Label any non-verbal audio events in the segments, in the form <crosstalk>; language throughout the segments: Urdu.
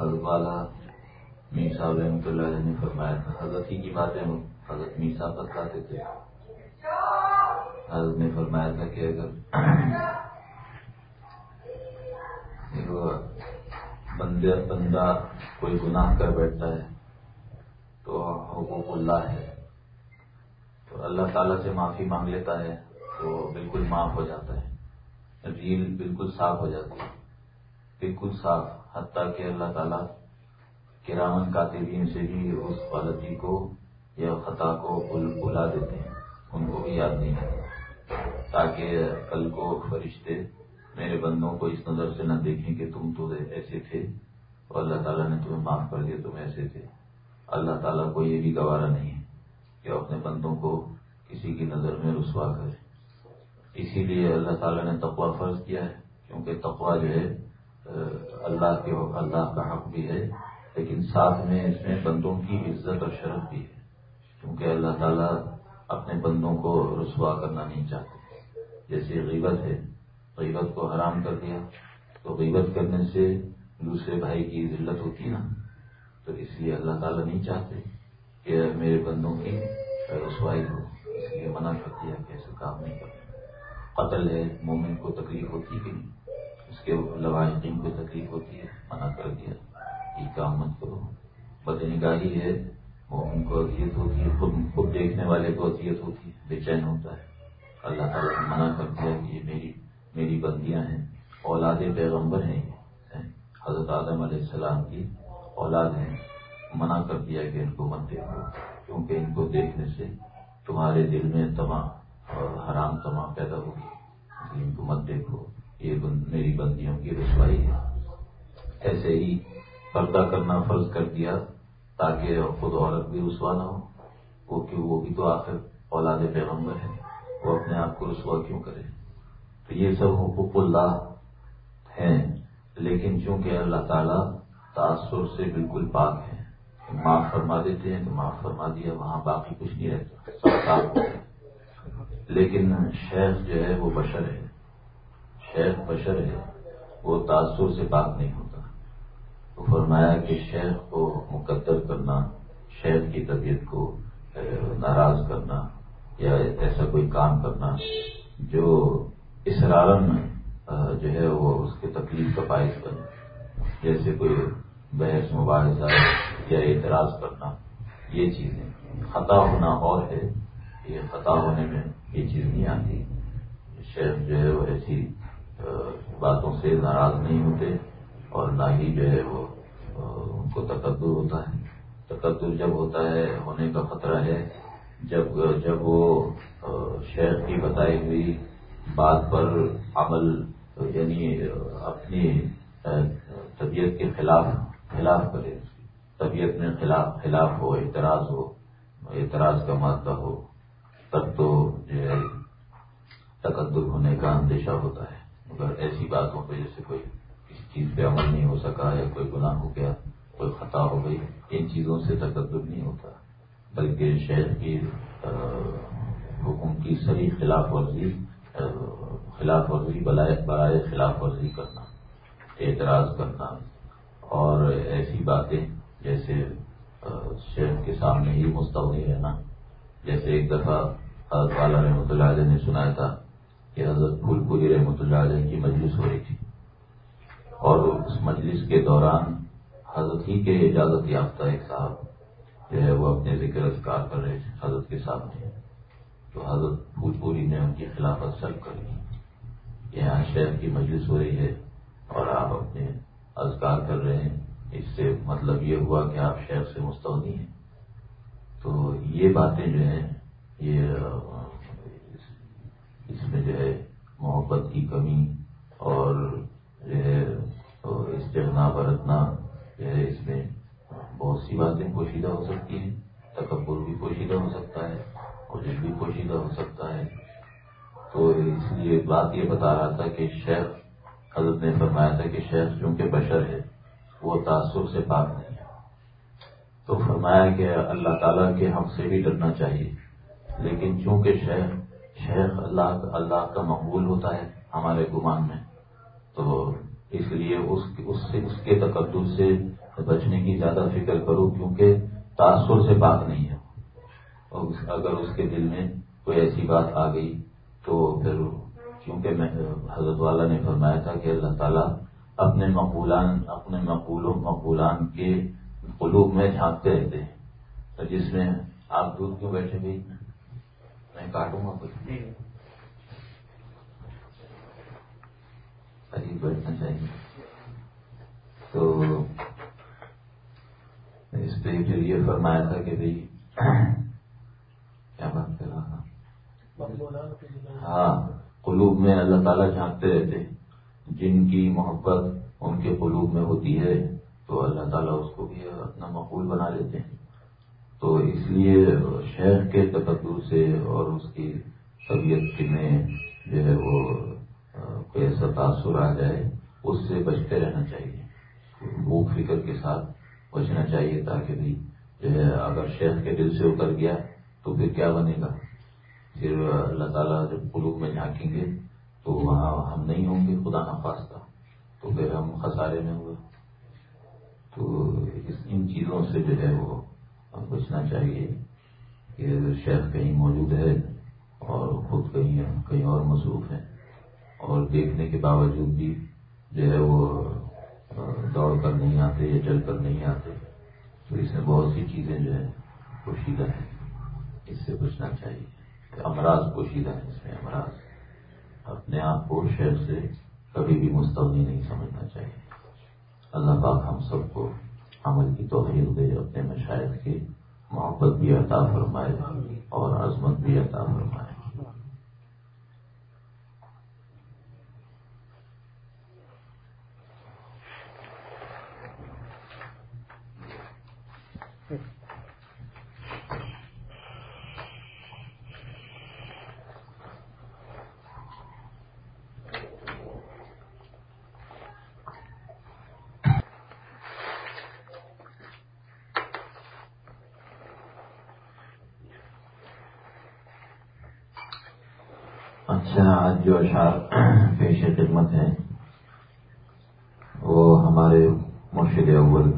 حضرت والا میر صاحب رحمۃ اللہ علیہ نے فرمایا تھا، حضرت ہی کی باتیں حضرت میر صاحب بتاتے تھے۔ حضرت نے فرمایا تھا کہ اگر بندے بندہ کوئی گناہ کر بیٹھتا ہے تو حقوق اللہ ہے۔ تو اللہ تعالیٰ سے معافی مانگ لیتا ہے تو بالکل معاف ہو جاتا ہے۔ ریل بالکل صاف ہو جاتی ہے، بالکل صاف۔ حتیٰ کہ اللہ تعالیٰ کرامن کاتبین سے بھی اس غلطی کو یا خطا کو بلا دیتے ہیں۔ ان کو بھی یاد نہیں رہتا تاکہ کل کو فرشتے میرے بندوں کو اس نظر سے نہ دیکھیں کہ تم تو ایسے تھے اور اللہ تعالیٰ نے تمہیں معاف کر دیا، تم ایسے تھے۔ اللہ تعالیٰ کو یہ بھی گوارا نہیں ہے کہ اپنے بندوں کو کسی کی نظر میں رسوا کرے۔ اسی لیے اللہ تعالیٰ نے تقوا فرض کیا ہے، کیونکہ تقوا جو ہے اللہ کے اللہ کا حق بھی ہے، لیکن ساتھ میں اس میں بندوں کی عزت اور شرف بھی ہے۔ کیونکہ اللہ تعالیٰ اپنے بندوں کو رسوا کرنا نہیں چاہتے۔ جیسے غیبت ہے، غیبت کو حرام کر دیا۔ تو غیبت کرنے سے دوسرے بھائی کی ذلت ہوتی نا۔ تو اس لیے اللہ تعالیٰ نہیں چاہتے کہ میرے بندوں کی رسوائی ہو۔ اس لیے منع کر دیا کہ ایسا کام نہیں کرنا۔ قتل ہے، مومن کو تکلیف ہوتی کہ نہیں؟ اس کے لواحقین کو تکلیف ہوتی ہے، منع کر دیا۔ یہ کام مت کرو۔ بد نگاہی ہے مومن کو اذیت ہوتی ہے، خود خود دیکھنے والے کو اذیت ہوتی ہے، بے چین ہوتا ہے۔ اللہ تعالیٰ نے منع کر دیا کہ یہ میری میری بندیاں ہیں۔ اولاد پیغمبر ہیں یہ حضرت آدم علیہ السلام کی اولاد ہیں۔ منع کر دیا کہ ان کو مت دیکھو، کیونکہ ان کو دیکھنے سے تمہارے دل میں تما اور حرام تما پیدا ہوگی۔ ان کو مت دیکھو۔ یہ میری بندیوں کی رسوائی ہے۔ ایسے ہی پردہ کرنا فرض کر دیا تاکہ خود عورت بھی رسوا نہ ہو۔ وہ کیوں وہ بھی تو آخر اولاد پیغمبر ہے۔ وہ اپنے آپ کو رسوا کیوں کرے؟ تو یہ سب حقوق اللہ ہیں، لیکن چونکہ اللہ تعالیٰ تاثر سے بالکل پاک ہے معاف فرما دیتے ہیں، تو معاف فرما دیا، وہاں باقی کچھ نہیں رہتا لیکن شیخ جو ہے وہ بشر ہے۔ شیخ بشر ہے، وہ تاثر سے پاک نہیں ہوتا۔ تو فرمایا کہ شیخ کو مقدر کرنا شیخ کی طبیعت کو ناراض کرنا یا ایسا کوئی کام کرنا جو اسرارن جو ہے وہ اس کے تکلیف کا باعث کرنا جیسے کوئی بحث، مباحثہ یا اعتراض کرنا، یہ چیزیں۔ خطا ہونا اور ہے، یہ خطا ہونے میں یہ چیز نہیں آتی۔ شیخ جو ہے وہ ایسی باتوں سے ناراض نہیں ہوتے اور نہ ہی جو ہے وہ ان کو تقدر ہوتا ہے۔ تقدر جب ہوتا ہے، ہونے کا خطرہ ہے۔ جب جب وہ شہر کی بتائی ہوئی بات پر عمل یعنی اپنی طبیعت کے خلاف خلاف کرے، طبیعت میں خلاف خلاف ہو، اعتراض ہو، اعتراض کا مادہ ہو، تب تو جو ہے تقدر ہونے کا اندیشہ ہوتا ہے۔ مگر ایسی باتوں پہ جیسے کوئی کسی چیز پہ عمل نہیں ہو سکا یا کوئی گناہ ہو گیا، کوئی خطا ہو گئی، ان چیزوں سے تقدر نہیں ہوتا۔ بلکہ شہر کی حکم کی سری خلاف ورزی خلاف ورزی برائے خلاف ورزی کرنا، اعتراض کرنا، اور ایسی باتیں جیسے شہر کے سامنے ہی مستعودی رہنا۔ جیسے ایک دفعہ حضرت والا رحمۃ اللہ علیہ نے سنایا تھا کہ حضرت پھول پوری رحمۃ اللہ علیہ کی مجلس ہو رہی تھی۔ اور اس مجلس کے دوران حضرت ہی کے اجازت یافتہ ایک صاحب جو ہے وہ اپنے ذکر اذکار کر رہے تھے حضرت کے سامنے۔ تو حضرت پھول پوری نے ان کی خلافت سلب کر لی یہاں شہر کی مجلس ہو رہی ہے اور آپ اپنے اذکار کر رہے ہیں۔ اس سے مطلب یہ ہوا کہ آپ شہر سے مستعودی ہیں۔ تو یہ باتیں جو ہیں، یہ اس میں جو ہے محبت کی کمی اور جو ہے استغنا برتنا جو ہے اس میں بہت سی باتیں پوشیدہ ہو سکتی ہیں، تکبر بھی پوشیدہ ہو سکتا ہے اور بھی پوشیدہ ہو سکتا ہے۔ تو اس لیے بات یہ بتا رہا تھا کہ شیخ، حضرت نے فرمایا تھا کہ شیخ چونکہ بشر ہے، وہ تعصب سے پاک نہیں ہے۔ تو فرمایا کہ اللہ تعالیٰ کے حق سے بھی ڈرنا چاہیے، لیکن چونکہ شیخ شیخ اللہ اللہ کا مقبول ہوتا ہے ہمارے گمان میں۔ تو اس لیے اس سے اس کے تقدس سے بچنے کی زیادہ فکر کرو کیونکہ تاثر سے بات نہیں ہے۔ اور اگر اس کے دل میں کوئی ایسی بات آ گئی تو پھر کیونکہ میں حضرت والا نے فرمایا تھا کہ اللہ تعالیٰ اپنے مقبولان اپنے مقبولوں مقبولان کے قلوب میں جھانکتے رہتے ہیں۔ جس میں آپ دودھ کیوں بیٹھے بھی میں کاٹوں گا کچھ قریب بیٹھنا چاہیے تو اس پہ پھر یہ فرمایا تھا کہ بھائی کیا بات کر رہا تھا ہاں قلوب میں اللہ تعالیٰ جھانکتے رہتے جن کی محبت ان کے قلوب میں ہوتی ہے تو اللہ تعالیٰ اس کو بھی اپنا مقبول بنا لیتے ہیں تو اس لیے شہر کے تقدر سے اور اس کی طبیعت میں جو ہے وہ کوئی ایسا تاثر آ جائے، اس سے بچتے رہنا چاہیے۔ بھوک فکر کے ساتھ بچنا چاہیے تاکہ بھی جو ہے اگر شہر کے دل سے اتر گیا تو پھر کیا بنے گا؟ پھر اللہ تعالیٰ جب قلوب میں جھانکیں گے تو وہاں ہم نہیں ہوں گے، خدا نخواستہ تو پھر ہم خسارے میں ہوئے۔ تو ان چیزوں سے جو ہے وہ بچنا چاہیے کہ شیخ کہیں موجود ہے اور خود کہیں کہیں اور مصروف ہے اور دیکھنے کے باوجود بھی جو ہے وہ دوڑ کر نہیں آتے یا چل کر نہیں آتے، تو اس میں بہت سی چیزیں جو ہے پوشیدہ ہیں۔ اس سے بچنا چاہیے امراض پوشیدہ ہے اس میں، امراض۔ اپنے آپ کو شہر سے کبھی بھی مستقبل نہیں سمجھنا چاہیے۔ اللہ پاک ہم سب کو عمل کی توفیق دے، اپنے مشاہد کی محبت بھی عطا فرمائے اور عظمت بھی عطا فرمائے اچھا آج جو اشعار پیش خدمت ہیں۔ وہ ہمارے مرشد اول،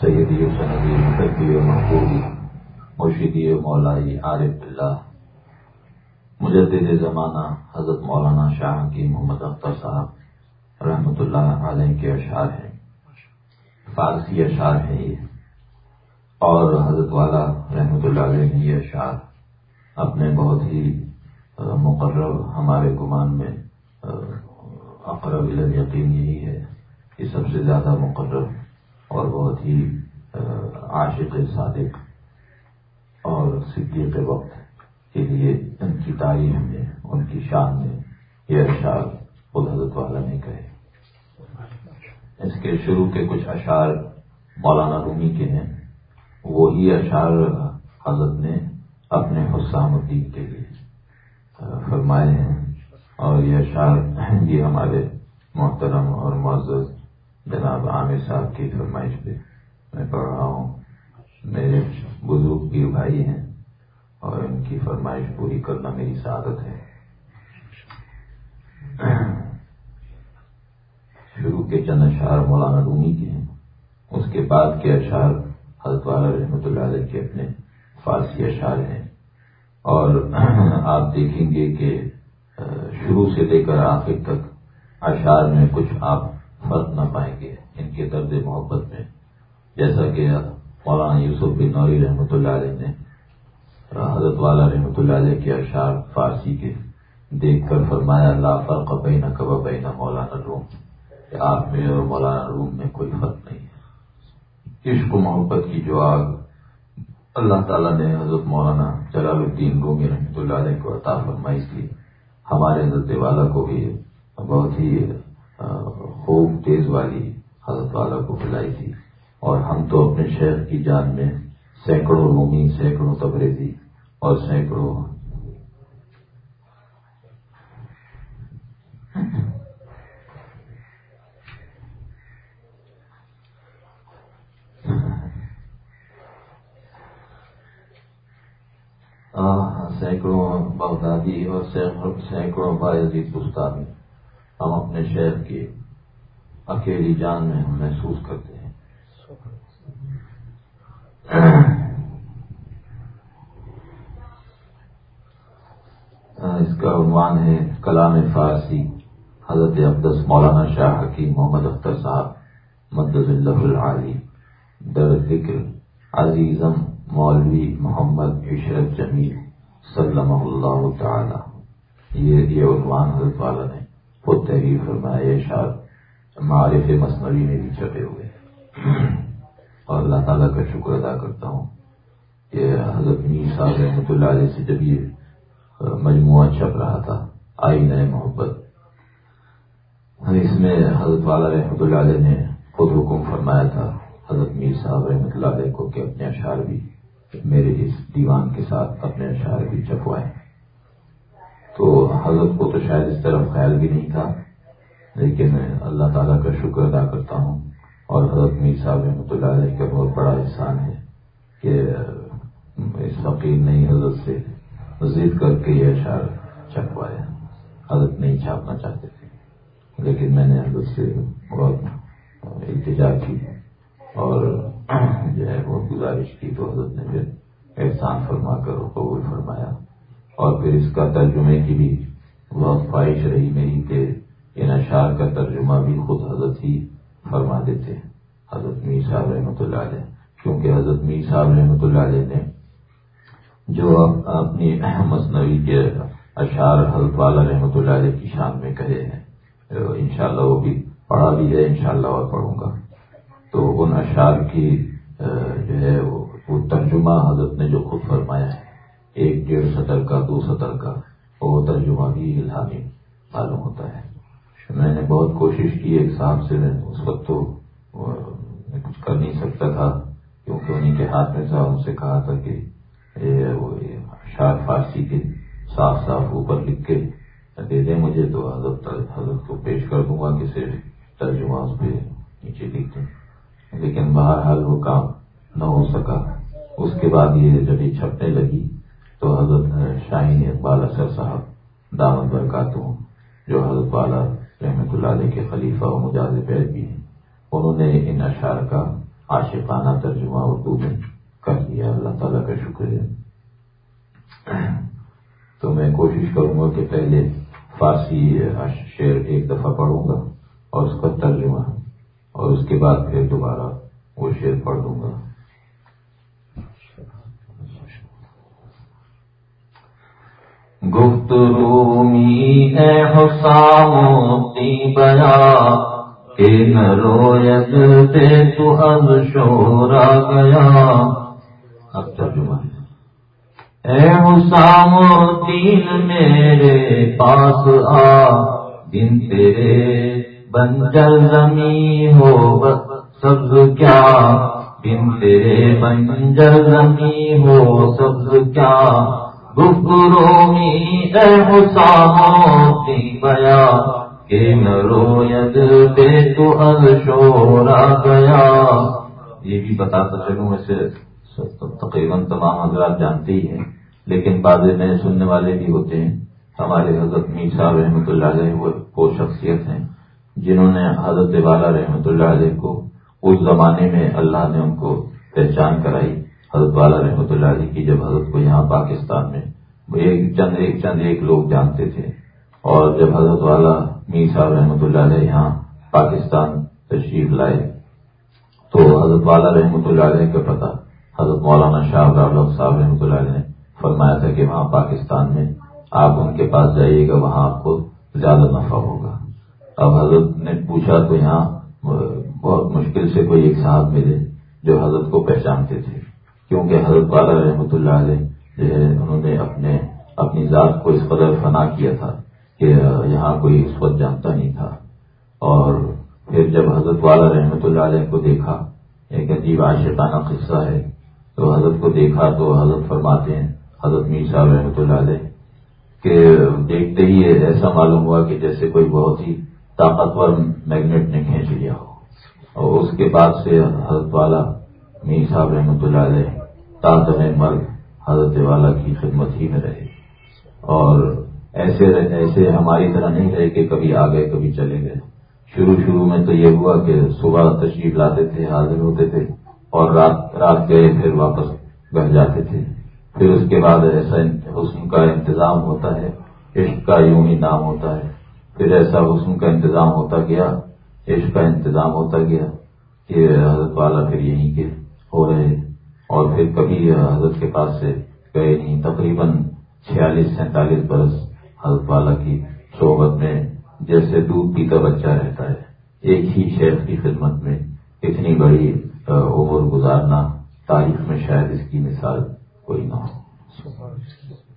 سیدی سندی مدبی و محبوبی مرشدی مولائی عارف اللہ مجدد زمانہ حضرت مولانا شاہ کی محمد اختر صاحب رحمۃ اللہ علیہ کے اشعار ہیں۔ فارسی اشعار ہیں یہ۔ اور حضرت والا رحمۃ اللہ علیہ نے یہ اشعار اپنے بہت ہی مقرر ہمارے گمان میں اقرب یقین یہی ہے کہ سب سے زیادہ مقرر اور بہت ہی عاشق، صادق اور صدیق وقت کے لیے ان کی تعریف میں ان کی شان میں یہ اشعار خود حضرت والا نے کہے۔ اس کے شروع کے کچھ اشعار مولانا رومی کے ہیں۔ وہی اشعار حضرت نے اپنے حسام الدین کے لیے فرمائے ہیں۔ اور یہ اشعار یہ جی ہمارے محترم اور معزز جناب عامر صاحب کی فرمائش پہ میں پڑھ رہا ہوں۔ میرے بزرگ پیر بھائی ہیں اور ان کی فرمائش پوری کرنا میری سعادت ہے۔ شروع کے چند اشعار مولانا رومی کے ہیں۔ اس کے بعد کے اشعار حضرت والا رحمۃ اللہ علیہ کے اپنے فارسی اشعار ہیں۔ اور <clears throat> آپ دیکھیں گے کہ شروع سے لے کر آخر تک اشعار میں کچھ آپ فرق نہ پائیں گے ان کے درد محبت میں۔ جیسا کہ مولانا یوسف بن نوری رحمۃ اللہ علیہ نے حضرت والا رحمۃ اللہ علیہ کے اشعار فارسی کے دیکھ کر فرمایا اللہ فرق بین کب بین مولانا روم کہ آپ میں اور مولانا روم میں کوئی فرق نہیں۔ ہے عشق و محبت کی جو آگ اللہ تعالیٰ نے حضرت مولانا جلال الدین رومی رحمۃ اللہ علیہ کو عطا فرمائی تھی ہمارے حضرت والا کو بھی بہت ہی خوب تیز والی حضرت والا کو بلائی تھی اور ہم تو اپنے شہر کی جان میں سینکڑوں رومی سینکڑوں تبریزی اور سینکڑوں سینکڑوں بغدادی اور سینکڑوں باعزی گستاخی ہم اپنے شہر کے اکیلی جان میں ہم محسوس کرتے ہیں۔ اس کا عنوان ہے کلام فارسی، حضرت عبدس مولانا شاہ حکیم محمد اختر صاحب، مدد اللہ العالی، در ذکر عزیزم مولوی محمد عشرت جمیل صلی اللہ تعالی۔ یہ یہ عنوان حضرت والا نے خود تحریر فرمایا شاد معارف مصنوعی میں بھی چھپے ہوئے اور اللہ تعالیٰ کا شکر ادا کرتا ہوں کہ حضرت میر صاحب رحمۃ اللہ علیہ سے جب یہ مجموعہ چھپ رہا تھا آئی نئے محبت اس میں حضرت والا رحمۃ اللہ علیہ نے خود حکم فرمایا تھا، حضرت میر صاحب رحمۃ اللہ علیہ کو کہ اپنے اشعار بھی میرے اس دیوان کے ساتھ اپنے اشعار بھی چھپوائے تو حضرت کو تو شاید اس طرف خیال بھی نہیں تھا، لیکن اللہ تعالیٰ کا شکر ادا کرتا ہوں۔ اور حضرت میر صاحب رحمۃ اللہ علیہ کا بہت بڑا احسان ہے کہ اس فقیر نئی حضرت سے ضد کر کے یہ اشعار چھپوائے حضرت نہیں چھاپنا چاہتے تھے، لیکن میں نے حضرت سے بہت التجا کی۔ اور جو ہے وہ گزارش کی تو حضرت نے پھر احسان فرما کر قبول فرمایا۔ اور پھر اس کا ترجمے کی بھی بہت خواہش رہی میری کہ ان اشعار کا ترجمہ بھی خود حضرت ہی فرما دیتے حضرت میر صاحب رحمۃ اللہ علیہ۔ کیونکہ حضرت میر صاحب رحمۃ اللہ علیہ نے جو اپنی مصنوعی کے اشعار حضرت والا رحمۃ اللہ علیہ کی شان میں کہے ہیں انشاءاللہ وہ بھی پڑھا بھی ہے، انشاءاللہ اور پڑھوں گا۔ تو ان اشعار کی جو ہے، وہ ترجمہ حضرت نے جو خود فرمایا ہے، ایک ڈیڑھ سطر کا، دو سطر کا، وہ ترجمہ بھی الہامی معلوم ہوتا ہے۔ میں نے بہت کوشش کی ایک صاحب سے اس وقت تو میں کچھ کر نہیں سکتا تھا، کیونکہ انہیں کے ہاتھ میں تھا، ان سے کہا تھا کہ اشعار فارسی کے صاف صاف اوپر لکھ کے دے دیں مجھے، تو حضرت حضرت کو پیش کر دوں گا کہ صرف ترجمہ اس پہ نیچے لکھ دیں۔ لیکن بہرحال وہ کام نہ ہو سکا۔ اس کے بعد یہ جب یہ چھپنے لگی تو حضرت شاہین اقبال اثر صاحب دامت برکاتوں جو حضرت والا رحمت اللہ علیہ کے خلیفہ و مجاز پیر بھی ہیں۔ انہوں نے ان اشعار کا عاشقانہ ترجمہ اردو میں کر دیا اللہ تعالیٰ کا شکر ہے۔ تو میں کوشش کروں گا کہ پہلے فارسی شعر ایک دفعہ پڑھوں گا اور اس کا ترجمہ اور اس کے بعد پھر دوبارہ وہ شعر پڑھ دوں گا۔ گفت رومی ہے حساموتی بیا کہ نہ رویت پہ تو اب شورا گیا۔ اب ترجمہ ہے۔ اے حسام، تین میرے پاس آ دن تیرے بنجر زمین ہو سبز کیا بن تیرے بنجر زمین ہو سبز کیا گرومی احساسی بیا کہ نروید بے تو شورا گیا یہ بھی بتاتا چلوں ویسے تقریباً تمام حضرات جانتے ہی ہیں لیکن بعض نئے سننے والے بھی ہوتے ہیں ہمارے حضرت میر صاحب رحمۃ اللہ علیہ وہ شخصیت ہیں جنہوں نے حضرت والا رحمۃ اللہ علیہ کو اس زمانے میں اللہ نے ان کو پہچان کرائی۔ حضرت والا رحمۃ اللہ علیہ کی جب حضرت کو یہاں پاکستان میں ایک چند ایک چند ایک لوگ جانتے تھے اور جب حضرت والا میر صاحب رحمۃ اللہ علیہ یہاں پاکستان تشریف لائے تو حضرت والا رحمۃ اللہ علیہ کا پتہ حضرت مولانا شاہ صاحب رحمۃ اللہ علیہ نے فرمایا تھا کہ وہاں پاکستان میں آپ ان کے پاس جائیے گا، وہاں آپ کو زیادہ نفع ہوگا۔ اب حضرت نے پوچھا تو یہاں بہت مشکل سے کوئی ایک صاحب ملے جو حضرت کو پہچانتے تھے۔ کیونکہ حضرت والا رحمۃ اللہ علیہ جو ہے، انہوں نے اپنے، اپنی ذات کو اس قدر فنا کیا تھا کہ یہاں کوئی اس وقت جانتا نہیں تھا۔ اور پھر جب حضرت والا رحمۃ اللہ علیہ کو دیکھا، ایک عجیب عاشقانہ قصہ ہے۔ تو حضرت کو دیکھا تو حضرت فرماتے ہیں، حضرت میر صاحب رحمۃ اللہ علیہ، کہ دیکھتے ہی ایسا معلوم ہوا کہ جیسے کوئی بہت ہی طاقتور میگنیٹ نے کھینچ لیا ہو۔ اور اس کے بعد سے حضرت والا میر صاحب رحمۃ اللہ علیہ تازم مرگ حضرت والا کی خدمت ہی میں رہے۔ اور ایسے ایسے ہماری طرح نہیں رہے کہ کبھی آ گئے کبھی چلے گئے۔ شروع شروع میں تو یہ ہوا کہ صبح تشریف لاتے تھے، حاضر ہوتے تھے اور رات رات گئے، پھر واپس گھر جاتے تھے۔ پھر اس کے بعد ایسا حسن کا انتظام ہوتا ہے، عشق کا یوں ہی نام ہوتا ہے۔ پھر ایسا حسن کا انتظام ہوتا گیا، عشق کا انتظام ہوتا گیا کہ حضرت والا پھر یہیں کے ہو رہے اور پھر کبھی حضرت کے پاس سے گئے نہیں۔ تقریباً چھیالیس، سینتالیس برس حضرت والا کی صحبت میں جیسے دودھ پیتا بچہ رہتا ہے۔ ایک ہی شیخ کی خدمت میں اتنی بڑی عمر گزارنا تاریخ میں شاید اس کی مثال کوئی نہ ہو۔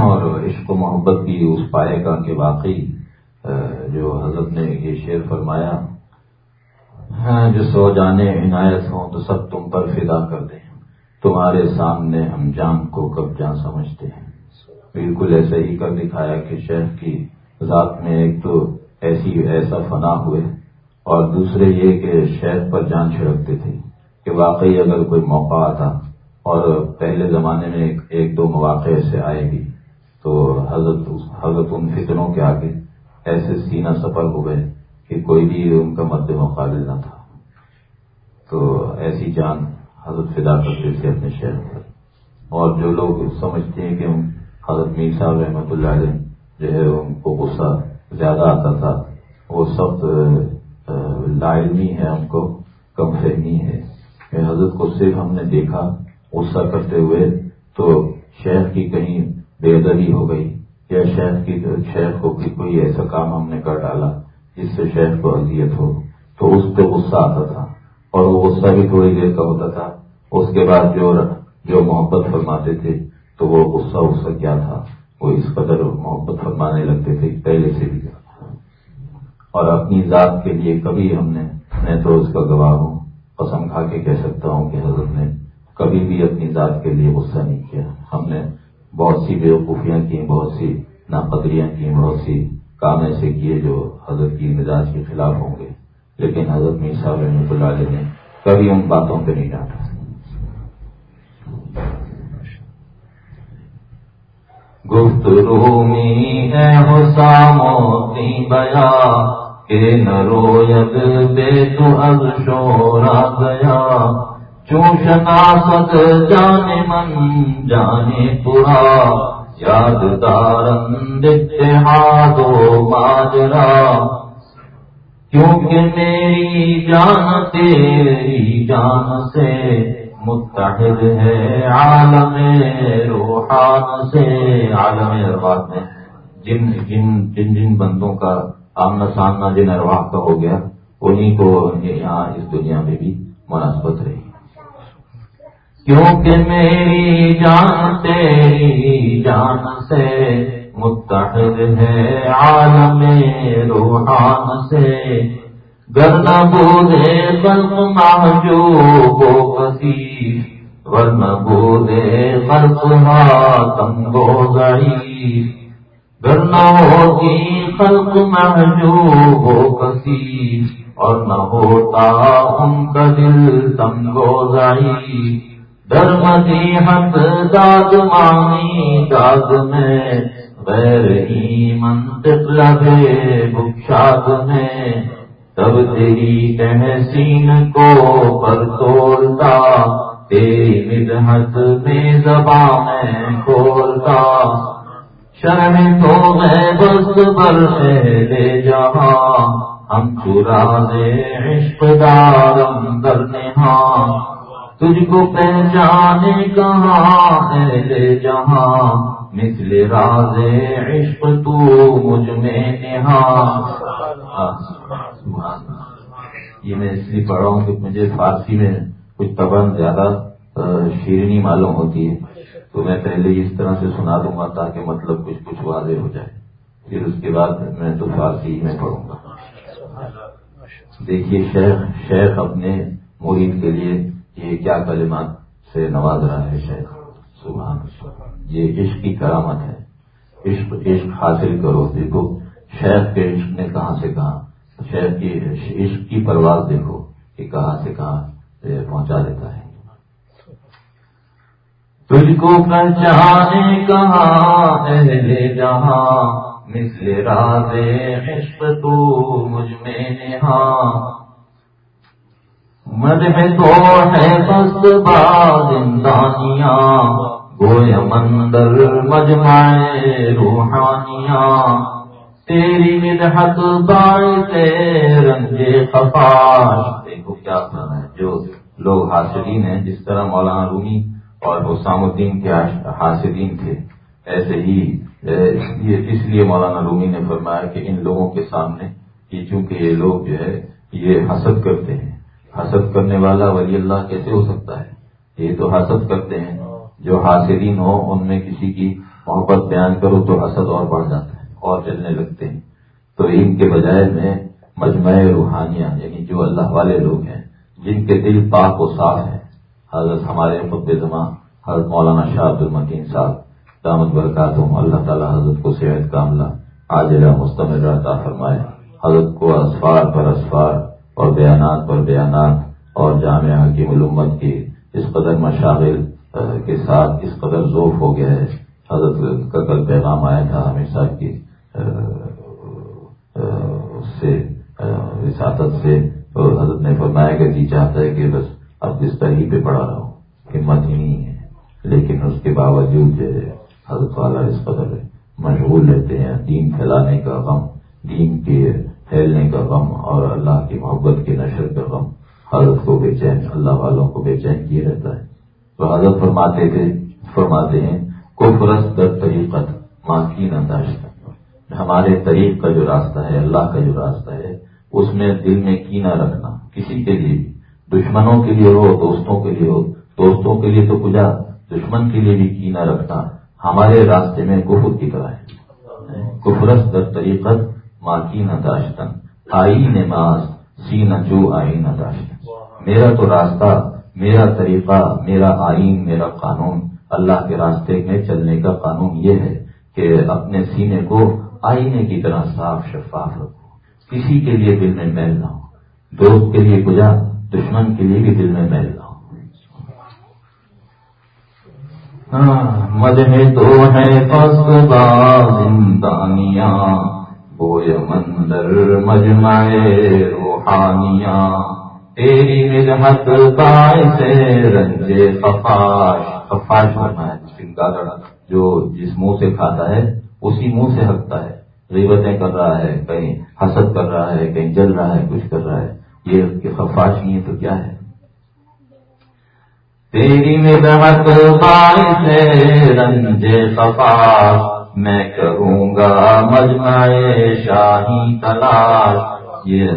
اور عشق و محبت کی اس پائے کا کہ واقعی جو حضرت نے یہ شعر فرمایا ہاں، جو سو جانے عنایت ہوں تو سب تم پر فدا کر دیں۔ تمہارے سامنے ہم جان کو کب جان سمجھتے ہیں۔ بالکل ایسے ہی کر دکھایا کہ شہر کی ذات میں ایک تو ایسی ایسا فنا ہوئے اور دوسرے یہ کہ شہر پر جان چھڑکتے تھے کہ واقعی اگر کوئی موقع آتا اور پہلے زمانے میں ایک دو مواقع ایسے آئے گی تو حضرت حضرت ان فطروں کے آگے ایسے سینہ سفر ہو گئے کہ کوئی بھی ان کا مد مقابل نہ تھا۔ تو ایسی جان حضرت فدا کرتے تھے اپنے شہر پر۔ اور جو لوگ سمجھتے ہیں کہ حضرت میر صاحب رحمۃ اللہ علیہ جو ہے، ان کو غصہ زیادہ آتا تھا، وہ سب لائمی ہے ہم کو، کم فہمی ہے۔ حضرت کو صرف ہم نے دیکھا غصہ کرتے ہوئے تو شہر کی کہیں بے ادبی ہو گئی یا شہر کی شہر کو کوئی ایسا کام ہم نے کر ڈالا جس سے شہر کو اذیت ہو۔ تو اس پہ غصہ آتا تھا اور وہ غصہ بھی تھوڑی دیر کا ہوتا تھا۔ اس کے بعد جو جو محبت فرماتے تھے، تو وہ غصہ غصہ کیا تھا۔ وہ اس قدر محبت فرمانے لگتے تھے پہلے سے بھی۔ اور اپنی ذات کے لیے کبھی ہم نے، میں تو اس کا گواہ ہوں قسم کھا کے کہہ سکتا ہوں کہ حضرت نے کبھی بھی اپنی ذات کے لیے غصہ نہیں کیا۔ ہم نے بہت سی بیوقوفیاں کی بہت سی ناقدریاں کی بہت سی کام ایسے کیے جو حضرت کی مزاج کے خلاف ہوں گے۔ لیکن حضرت میر صاحب رحمۃ اللہ علیہ نے کبھی ان باتوں پہ نہیں ڈانٹا۔ گفت رومی ہے حساموتی بیا، کہ نہ رویت بے تو از شورا گیا چوشنا ست جانے من جانے پورا یاد دارند اتحاد و ماجرا۔ کیونکہ میری جان تیری جان سے متحد ہے عالم روحان سے۔ عالم ارواح میں جن جن جن جن بندوں کا آمنا سامنا جن ارواح کا ہو گیا انہیں کو یہاں اس دنیا میں بھی مناسبت رہی۔ کیونکہ میری جان تیری جان سے متحد ہے عالم روحان سے۔ گرنا بولے خلق محجوب و کسی ورنہ بولے خلق تنگو گئی گرنا ہوگی خلق محجوب و کسی اور نہ ہوتا ان کا دل تنگو گئی درمدی حق داد مانی داد میں غیر ہی منطق لگے بخشاد میں۔ تب تیری تحسین کو پر توڑتا تیری مدحت میں زبان کھولتا۔ شرم تو میں بس بر لے جہاں، ہم چورا دے عشق دارم کرنے ہاں تجھ کو پہچانے کہاں لے جہاں؟ مثل راز عشق تو مجھ میں نہاں۔ یہ میں اس لیے پڑھ رہا ہوں کہ مجھے فارسی میں کچھ تبن زیادہ شیرنی معلوم ہوتی ہے تو میں پہلے اس طرح سے سنا دوں گا تاکہ مطلب کچھ کچھ واضح ہو جائے۔ پھر اس کے بعد میں تو فارسی میں پڑھوں گا۔ دیکھیے شیخ شیخ اپنے مرید کے لیے یہ کیا کلمات سے نواز رہا ہے شیخ سبحان یہ عشق کی کرامت ہے۔ عشق عشق حاصل کرو۔ دیکھو، شیخ کے عشق نے کہاں سے کہاں شہر کی عشق کی پرواز دیکھو کہ کہاں سے کہاں پہنچا دیتا ہے۔ تجھ کو پہچانے کہاں اہل جہاں۔ مثل راز عشق تو مجھ میں ہاں مدح تو ہے بس زندانیاں، گویا مندر مجمع روحانیاں۔ تیری مدحت باعث رنجے خفاش دیکھو کیا ہے، جو لوگ حاصلین ہیں، جس طرح مولانا رومی اور حسام الدین کے حاصلین تھے، ایسے ہی اس لیے مولانا رومی نے فرمایا کہ ان لوگوں کے سامنے کہ چونکہ یہ لوگ جو ہے، یہ حسد کرتے ہیں۔ حسد کرنے والا ولی اللہ کیسے ہو سکتا ہے؟ یہ تو حسد کرتے ہیں۔ جو حاصلین ہو ان میں کسی کی محبت بیان کرو تو حسد اور بڑھ جاتا ہے اور چلنے لگتے ہیں۔ تو ان کے بجائے میں مجمع روحانیہ یعنی جو اللہ والے لوگ ہیں، جن کے دل پاک و صاف ہیں۔ حضرت ہمارے خود زماں، حضرت مولانا شاہ عبد المکین صاحب دامد برکات اللہ تعالیٰ حضرت کو صحت کاملہ آج مستمر رہتا فرمائے۔ حضرت کو اسفار پر اسفار اور بیانات پر بیانات اور جامعہ کی علومت کی اس قدر مشاغل کے ساتھ اس قدر ذوف ہو گیا ہے۔ حضرت کا کل پیغام آیا تھا ہمیشہ کی سے وساطت سے۔ حضرت نے فرمایا کہ جی چاہتا ہے کہ بس اب جس طرح پہ پڑا رہا ہوں۔ ہمت ہی نہیں ہے۔ لیکن اس کے باوجود جو ہے، حضرت والا اس قدر مشغول رہتے ہیں۔ دین پھیلانے کا غم، دین کے پھیلنے کا غم اور اللہ کی محبت کے نشر کا غم حضرت کو بے چین، اللہ والوں کو بے چین کیے رہتا ہے۔ تو حضرت فرماتے تھے، فرماتے ہیں کو فرس در طریقت ماں کی نداشت ہمارے طریق کا جو راستہ ہے، اللہ کا جو راستہ ہے، اس میں دل میں کی نہ رکھنا، کسی کے لیے دشمنوں کے لیے ہو دوستوں کے لیے ہو دوستوں کے لیے تو کجا، دشمن کے لیے بھی کی نہ رکھنا۔ ہمارے راستے میں کفر کی طرح ہے۔ کفرس در طریقت ماں کی نہ داشتن آئی نماز سی نہ جو آئی نہ داشتن میرا تو راستہ، میرا طریقہ، میرا آئین، میرا قانون۔ اللہ کے راستے میں چلنے کا قانون یہ ہے کہ اپنے سینے کو آئینے کی طرح صاف شفاف رکھو۔ کسی کے لیے دل میں میل نہ ہو، دوست کے لیے گزا دشمن کے لیے بھی دل میں میل نہ ہو۔ ہاں، مجھے تو ہے زندانیاں۔ بوئے مندر مجمع روحانیاں تیری مدحت سے رنجے خفاش خفاش ہونا ہے جو جس منہ سے کھاتا ہے اسی منہ سے ہکتا ہے غیبتیں کر رہا ہے کہیں حسد کر رہا ہے کہیں جل رہا ہے کچھ کر رہا ہے یہ خفاش نہیں ہے تو کیا ہے تیری مدحت باعث رنج صفا میں کروں گا مجمع شاہی تلاش۔ یہ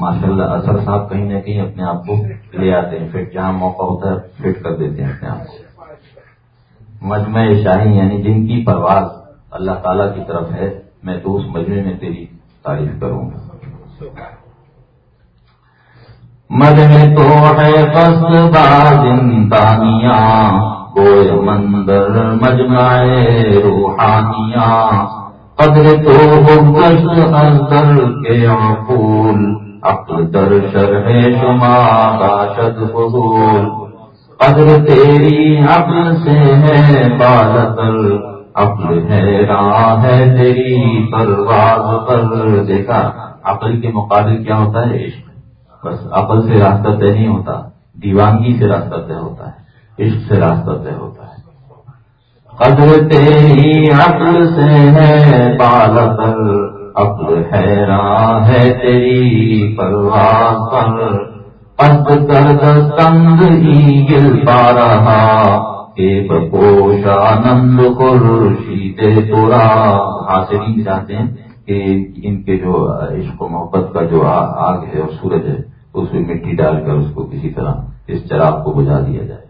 ماشاء اللہ اثر صاحب کہیں نہ کہیں اپنے آپ کو لے آتے ہیں، پھر جہاں موقع ہوتا ہے فٹ کر دیتے ہیں اپنے آپ کو۔ مجمع شاہی یعنی جن کی پرواز اللہ تعالیٰ کی طرف ہے، میں تو اس مجمع میں تیری تعریف کروں گا۔ مدن تو ہے بس بازندانیاں گوئے مندر مجمع روحانیاں قدر تو بس ازر کے عقول عقل در شرح شما باشد فضول قدر تیری عقل سے ہے بالتر عقل ہے راہ ہے تیری پرواز پر دیکھا عقل کے مقابل کیا ہوتا ہے عشق بس عقل سے راستہ طے نہیں ہوتا، دیوانگی سے راستہ طے ہوتا ہے۔ عشق سے راستہ طے ہوتا ہے۔ قدر تیری عقل سے ہے بال عقل حیران ہے تیری پرواز پر۔ پد کرد تند ہی گر پا رہا بپوشا نند خورشید تورا۔ حاصل چاہتے ہیں کہ ان کے جو عشق و محبت کا جو آگ ہے اور سورج ہے، اس میں مٹی ڈال کر اس کو کسی طرح اس چراغ کو بجھا دیا جائے۔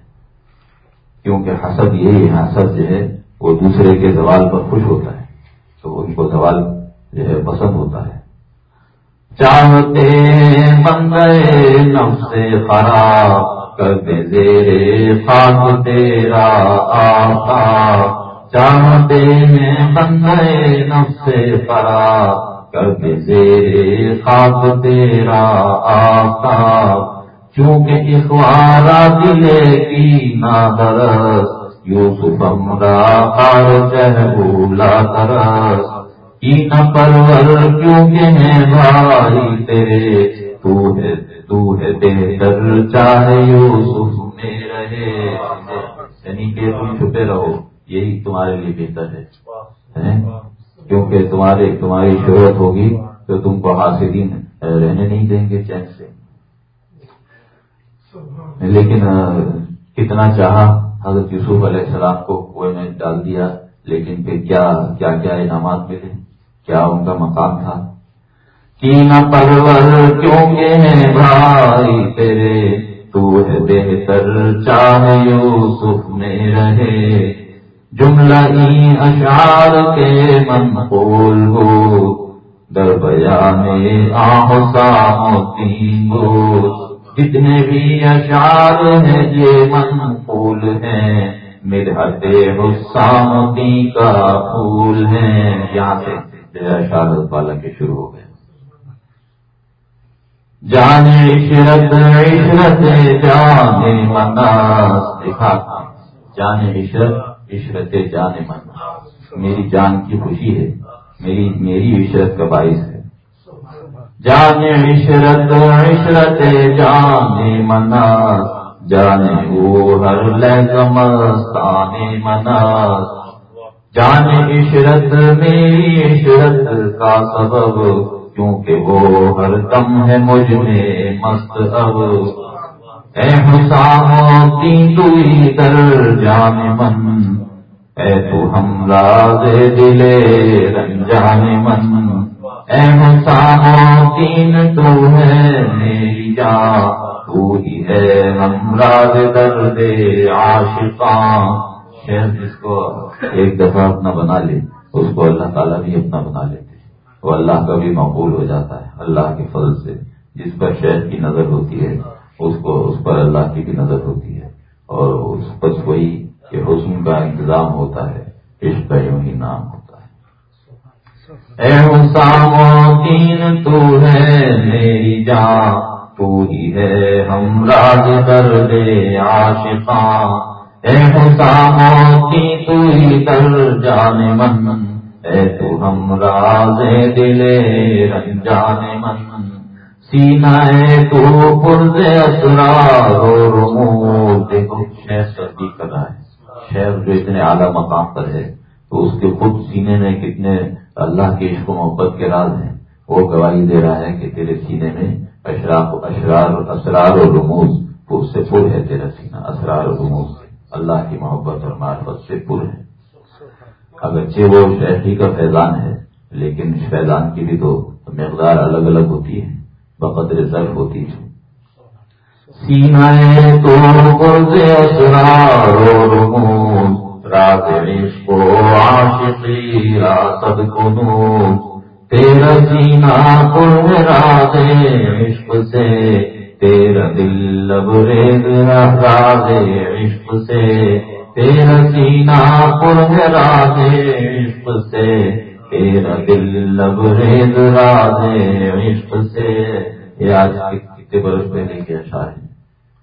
کیونکہ حسد یہی ہے، حسد جو ہے وہ دوسرے کے زوال پر خوش ہوتا ہے، تو ان کو زوال جو ہے پسند ہوتا ہے۔ چاہتے بندے نم سے خراب، کر دے زیر خاک تیرا آقا۔ چاہتے بندے نم سے خراب، کر دے خواب تیرا آقا۔ چونکہ اخوارا دلے کی نادرس، یوسف امرا بولا ترس۔ کی نہ پرور کیوں کہ بھائی تیرے؟ تو ہے تو ہے بہتر چاہے یوسف میں رہے۔ یعنی کہ تم چھپے رہو، یہی تمہارے لیے بہتر ہے۔ کیونکہ تمہارے، تمہاری شہرت ہوگی تو تم کو حاصلین رہنے نہیں دیں گے چین سے۔ لیکن کتنا چاہا حضرت یوسف علیہ السلام کو کنویں میں ڈال دیا، لیکن پھر کیا کیا کیا انعامات ملے؟ کیا ان کا مقام تھا؟ کی نہ پرور کیوں کہ بھائی تیرے؟ تو ہے بہتر چاہ یوسف میں رہے۔ جملہ ہی اشعار کے من پول ہو در بیان آہ تین گوشت جتنے بھی اشعار ہیں یہ من پھول ہیں۔ مرحت حسامتی کا پھول ہیں۔ یہاں سے اشعار والا کے شروع ہو گئے۔ جان عشرت عشرت جان مناس دکھا جان عشرت عشرت جان مناس۔ میری جان کی خوشی ہے۔ میری میری عشرت کا باعث ہے جان عشرت عشرت جان منا جانے وہ ہر لمستان منا جان عشرت، میری عشرت کا سبب، کیونکہ وہ ہر دم ہے مجھ میں مست اب۔ اے حسام تین تو در جان من؟ اے تو ہم راز دلے رنجان من؟ اے تو ہے میری جان تو ہی ہے ہمراج درد عاشقاں شہر جس کو ایک دفعہ اپنا بنا لے، اس کو اللہ تعالیٰ بھی اپنا بنا لیتے وہ اللہ کا بھی مقبول ہو جاتا ہے، اللہ کے فضل سے۔ جس پر شہر کی نظر ہوتی ہے، اس کو، اس پر اللہ کی بھی نظر ہوتی ہے۔ اور اس پر وہی کہ حسن کا انتظام ہوتا ہے، عشق کا یوں ہی نام۔ ہوتا ہے اے تین تو ہے میری جان تو ہی ہے ہم راج در دے آشقاں اے حساموتی تو ہی در جان من۔ اے تو ہم راز دلے رنجان من۔ سینا ہے تو پرد اسرار رمو دیکھو شہر سردی کر رہا ہے شہر جو اتنے اعلیٰ مقام پر ہے۔ تو اس کے خود سینے میں کتنے اللہ کے عشق و محبت کے راز ہیں۔ وہ گواہی دے رہا ہے کہ تیرے سینے میں اشراف اشرار، اسرار و رموز اس سے پر ہے تیرا سینہ، اسرار و رموز اللہ کی محبت اور معرفت سے پر ہے۔ اگرچہ وہ شہری کا فیضان ہے، لیکن فیضان کی بھی تو مقدار الگ الگ ہوتی ہے، بقدر ضرف ہوتی ہے۔ سینا تو اسرار رموز راز عشق و عاشقی راست کنو، تیرا سینا پر راز عشق سے، تیرا دل لبریز راز عشق سے، تیرا سینا پر راز عشق سے، تیرا دل لبریز راز عشق سے۔ یہ آج کتنے برس پہلے کے اشعار ہیں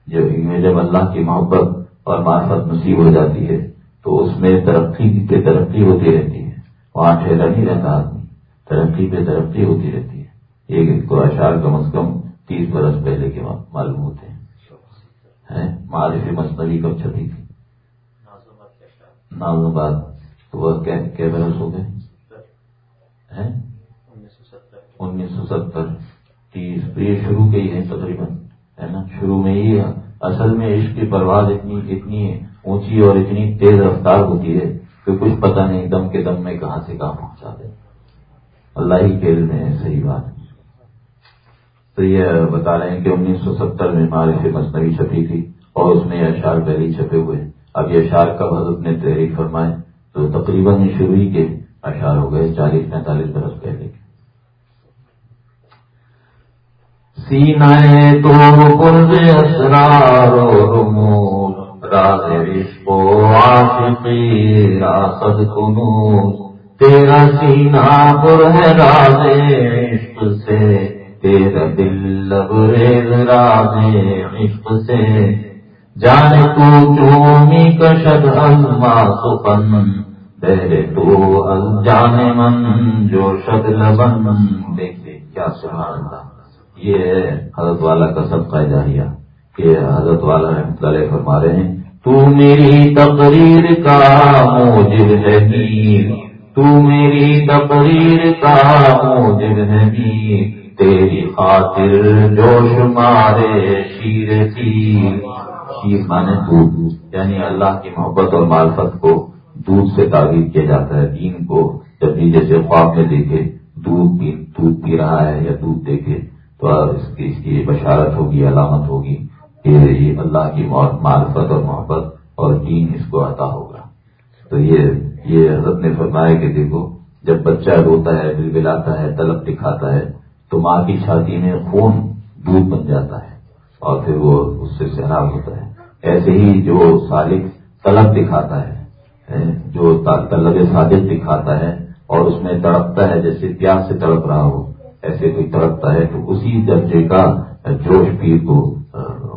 جو جب اللہ کی محبت اور معرفت نصیب ہو جاتی ہے۔ تو اس میں ترقی پہ ترقی ہوتی رہتی ہے۔ وہاں ٹھہرا نہیں رہتا آدمی، ترقی پہ ترقی ہوتی رہتی ہے۔ ایک کو اشار کم از کم تیس برس پہلے کے معلوم ہوتے ہیں۔ معرف مصنوعی کب چھپی تھی؟ نازم بعد تو وہ کیا برس ہو گئے؟ انیس سو ستر۔ تیس۔ یہ شروع کے ہی ہے تقریباً، ہے نا؟ شروع میں ہی اصل میں عشق کی پرواز اتنی اتنی ہے۔ اونچی اور اتنی تیز رفتار ہوتی ہے کہ کچھ پتہ نہیں دم کے دم میں کہاں سے کہاں پہنچا دے۔ اللہ ہی کھیل میں ہے، صحیح بات۔ تو یہ بتا رہے ہیں کہ انیس سو ستر میں ہمارے مصنوعی چھپی تھی اور اس میں اشعار پہلے چھپے ہوئے۔ اب یہ اشعار کب حضرت نے تحریک فرمائے؟ تو تقریباً شروع ہی کے اشعار ہو گئے، چالیس پینتالیس برس پہلے کے۔ سینا تو اسرار و راز عشق و عاشقی راست تیرا سینہ پر ہے راز عشق سے، تیرا دل لبریز راز عشق سے۔ جانے تو چومی کشد الما سپن بہرے تو جانے من جو شد لبن۔ دیکھتے کیا سبحان اللہ۔ یہ حضرت والا کا سب قاعدہ کہ حضرت والا رحمت اللہ فرما رہے ہیں۔ تو میری تقریر کا موجب ہے میر تو میری تقریر کا موجب ہے میر تیری خاطر جوش مارے شیر تیر شیر مانے دودھ یعنی اللہ کی محبت اور معرفت کو دودھ سے تعبیر کیا جاتا ہے۔ دین کو جب بھی جیسے خواب میں دیکھے، دودھ پی دودھ پی رہا ہے یا دودھ دیکھے، تو اس کی اس کی بشارت ہوگی، علامت ہوگی۔ کہ یہ اللہ کی معرفت اور محبت اور دین اس کو عطا ہوگا۔ تو یہ یہ حضرت نے فرمایا کہ دیکھو، جب بچہ روتا ہے بل بلاتا ہے، طلب دکھاتا ہے، تو ماں کی چھاتی میں خون دودھ بن جاتا ہے اور پھر وہ اس سے سیراب ہوتا ہے۔ ایسے ہی جو سالک طلب دکھاتا ہے جو طلب صادق دکھاتا ہے اور اس میں تڑپتا ہے، جیسے پیاس سے تڑپ رہا ہو، ایسے کوئی تڑپتا ہے، تو اسی درجے کا جوش پیر کو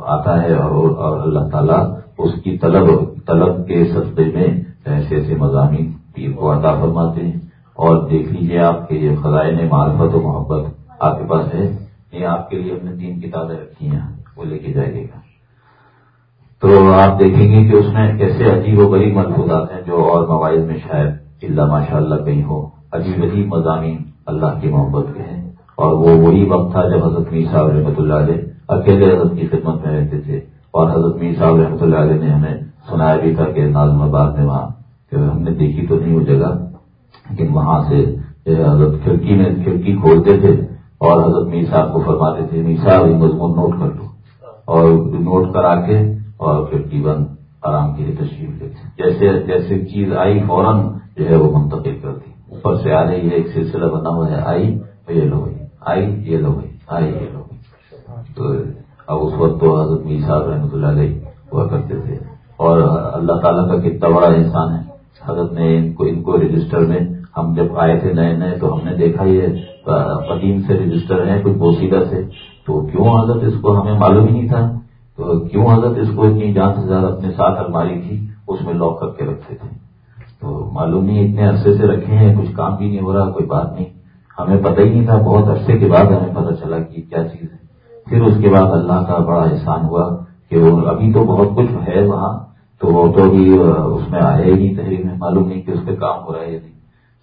آتا ہے اور اللہ تعالیٰ اس کی طلب طلب کے سستے میں ایسے ایسے مضامین پیر کو عطا فرماتے ہیں۔ اور دیکھ لیجیے آپ کے یہ خزائن معرفت و محبت آپ کے پاس ہے۔ یہ آپ کے لیے اپنے تین کتابیں رکھی ہیں، وہ لے کے جائیے گا۔ تو آپ دیکھیں گے کہ اس میں کیسے عجیب و غریب ملفوظات ہیں جو اور مواعظ میں شاید اللہ ماشاء اللہ کہیں ہو۔ عجیب عجیب مضامین اللہ کی محبت کے ہیں۔ اور وہ وہی وقت تھا جب حضرت میر صاحب رحمۃ اللہ علیہ اکیلے حضرت کی خدمت میں رہتے تھے اور حضرت میر صاحب رحمۃ اللہ علیہ نے ہمیں سنایا بھی تھا کہ نازم آباد میں وہاں کہ ہم نے دیکھی تو نہیں وہ جگہ، لیکن وہاں سے حضرت کھڑکی میں کھڑکی کھولتے تھے اور حضرت میر صاحب کو فرماتے تھے، میر صاحب، یہ مضمون نوٹ کر لو اور نوٹ کرا کے اور پھر جیون آرام کے لیے تشریف لیتے جیسے جیسے چیز آئی فوراً جو ہے وہ منتقل کر دی۔ اوپر سے آ رہی ہے، ایک سلسلہ بنا ہوا ہے، آئی، یہ لو گئی آئی، یہ لو گئی آئی، یہ تو اب اس وقت تو حضرت می صاحب رحمۃ اللہ علیہ ہوا کرتے تھے۔ اور اللہ تعالیٰ کا کتنا بڑا انسان ہے۔ حضرت نے ان کو ان کو رجسٹر میں ہم جب آئے تھے نئے نئے تو ہم نے دیکھا یہ قدیم سے رجسٹر ہیں، کچھ بوسیدہ سے تو کیوں حضرت اس کو ہمیں معلوم ہی نہیں تھا؟ تو کیوں حضرت اس کو اتنی جان سے زیادہ اپنے ساتھ الماری تھی اس میں لاک کر کے رکھتے تھے۔ تو معلوم نہیں، اتنے عرصے سے رکھے ہیں، کچھ کام بھی نہیں ہو رہا، کوئی بات نہیں۔ ہمیں پتہ ہی نہیں تھا، بہت عرصے کے بعد ہمیں پتہ چلا کہ کیا چیز ہے۔ پھر اس کے بعد اللہ کا بڑا احسان ہوا کہ وہ ابھی تو بہت کچھ ہے وہاں، تو وہ تو بھی اس میں آیا ہی تحریر میں معلوم نہیں کہ اس پہ کام ہو رہا ہے یا نہیں۔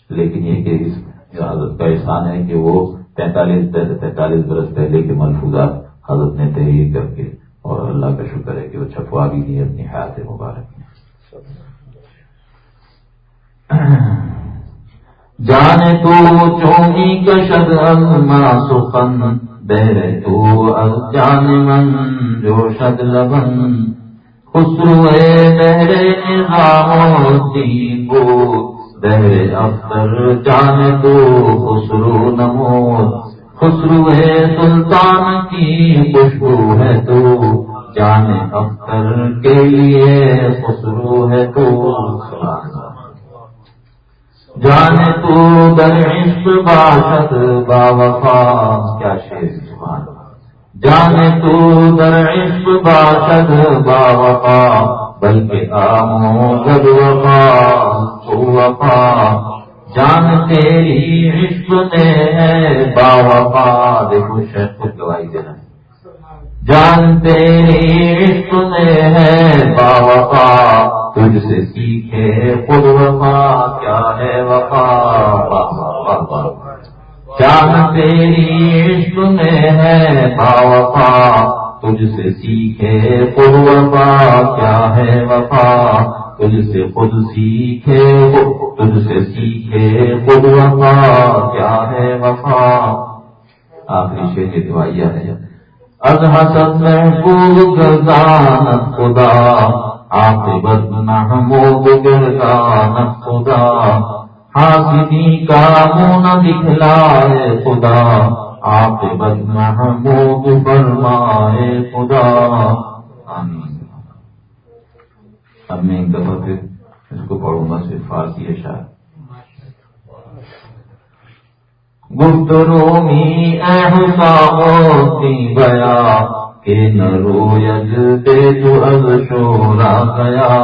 لیکن یہ کہ اس حضرت کا احسان ہے کہ وہ پینتالیس پینتالیس برس پہلے کے ملفوظات حضرت نے تحریر کر کے، اور اللہ کا شکر ہے کہ وہ چھپوا بھی دی اپنی حیات مبارک میں۔ جانے تو چونگی کشد سخن بہرے تو جان من جو شد لبن خسرو بہرے نظام کو بہرے اختر جانے تو خسرو نمو خسرو ہے سلطان کی خوشبو ہے تو، جان اختر کے لیے خسرو ہے تو جان تو در عشق باشد، با وفا، کیا شیر جان تو در عشق باشد، با وفا، بلکہ آمو جد وفا، تو وفا۔ جان تیری عشق میں ہے، با وفا۔ دیکھو شیخ کو گواہی دینا۔ جان تیری عشق میں ہے، با وفا۔ تجھ سے سیکھے خود وفا، کیا ہے وفا؟ جان تیری عشق میں ہے با وفا، تجھ سے سیکھے خود وفا، کیا ہے وفا؟ تجھ سے خود سیکھے تجھ سے سیکھے خود وفا، کیا ہے وفا؟ آخری شیر کی دعائیا ہے۔ از حسد محبوب گردان خدا آپ بد محمود گردان خدا۔ حاسدی کا منہ دکھلائے، خدا۔ آپ بد محمود فرمائے، خدا۔ آمین۔ اب میں ایک دفعہ پھر اس کو پڑھوں گا، صرف فارسی اشار گپت رومی احسا ہوتی گیا کہ نہ رویج دے تو از شورا گیا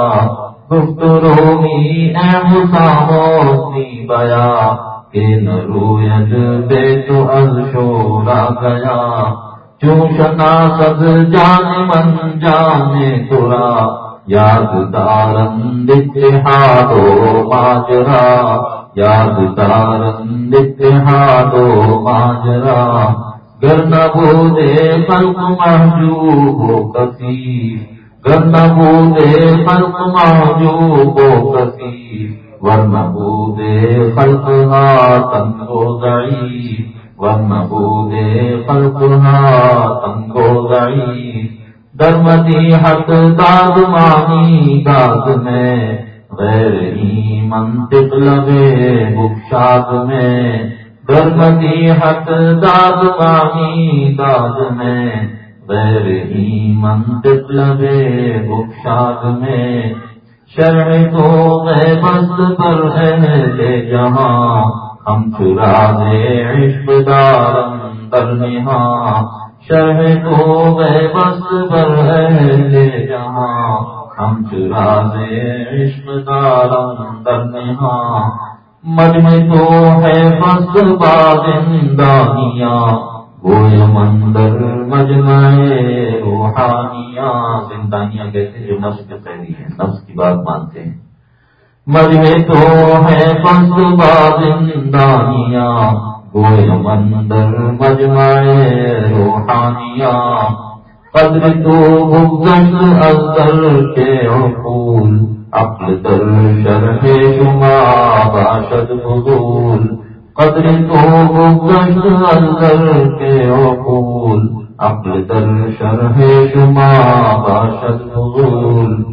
گفت رومی اے مساموسی بیا کہ نہ رویج دے تو از شورا گیا چوشنا سد جان من جانے تورا یاد دارند اتحاد و ماجرا. یاد گر محجوب کثیر گر نبودے خلق محجوب کثیر ور نبودے خلق نا تنگو ضعیف ور نبودے خلق نا تنگو ضعیف درمدی حق داد مانی داد میں غیر ہی منطق بخشاد میں درمدی حق داد مانی داد میں غیر ہی منطق لبے بخشاد میں شرح تو میں بس پر ہے لے جہاں ہم چرا دے عشق دارم در نہاں شہ تو گئے بس پر ہے جہاں ہم چرا دے عشق دارم در نہاں مجم تو ہے بس بازندانیاں گویا مندر مجمع روحانیاں زندانیاں کہتے جو نفس کے پہلی ہیں نفس کی بات مانتے ہیں مجمے تو ہے بس بازندانیاں کوئی مندر مجمع روحانیہ قدر تو بگزش ازدر کے عقول عقل در شرح شما باشد فضول قدر تو بگزش ازدر کے عقول عقل در شرح شما باشد فضول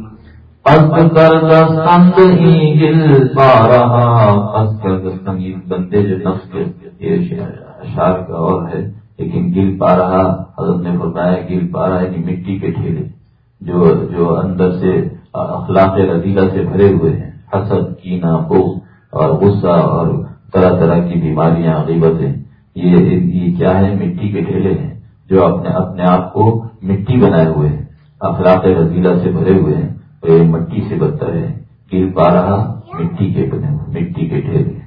قصد کر دستند ہی گل پا رہا قصد کر دستند بندے جو نفس کے یہ اشار کا اور ہے، لیکن گل پا رہا حضرت نے بتایا گل پا رہا یعنی مٹی کے ٹھیلے، جو جو اندر سے اخلاق رضیلا سے بھرے ہوئے ہیں۔ حسد کینا خوف اور غصہ اور طرح طرح کی بیماریاں، غیبتیں۔ یہ یہ کیا ہے؟ مٹی کے ٹھیلے ہیں جو اپنے اپنے آپ کو مٹی بنائے ہوئے ہیں۔ اخلاق رضیلا سے بھرے ہوئے ہیں اور یہ مٹی سے بدتر ہے۔ گل پا رہا، مٹی کے بنے مٹی کے ٹھیلے۔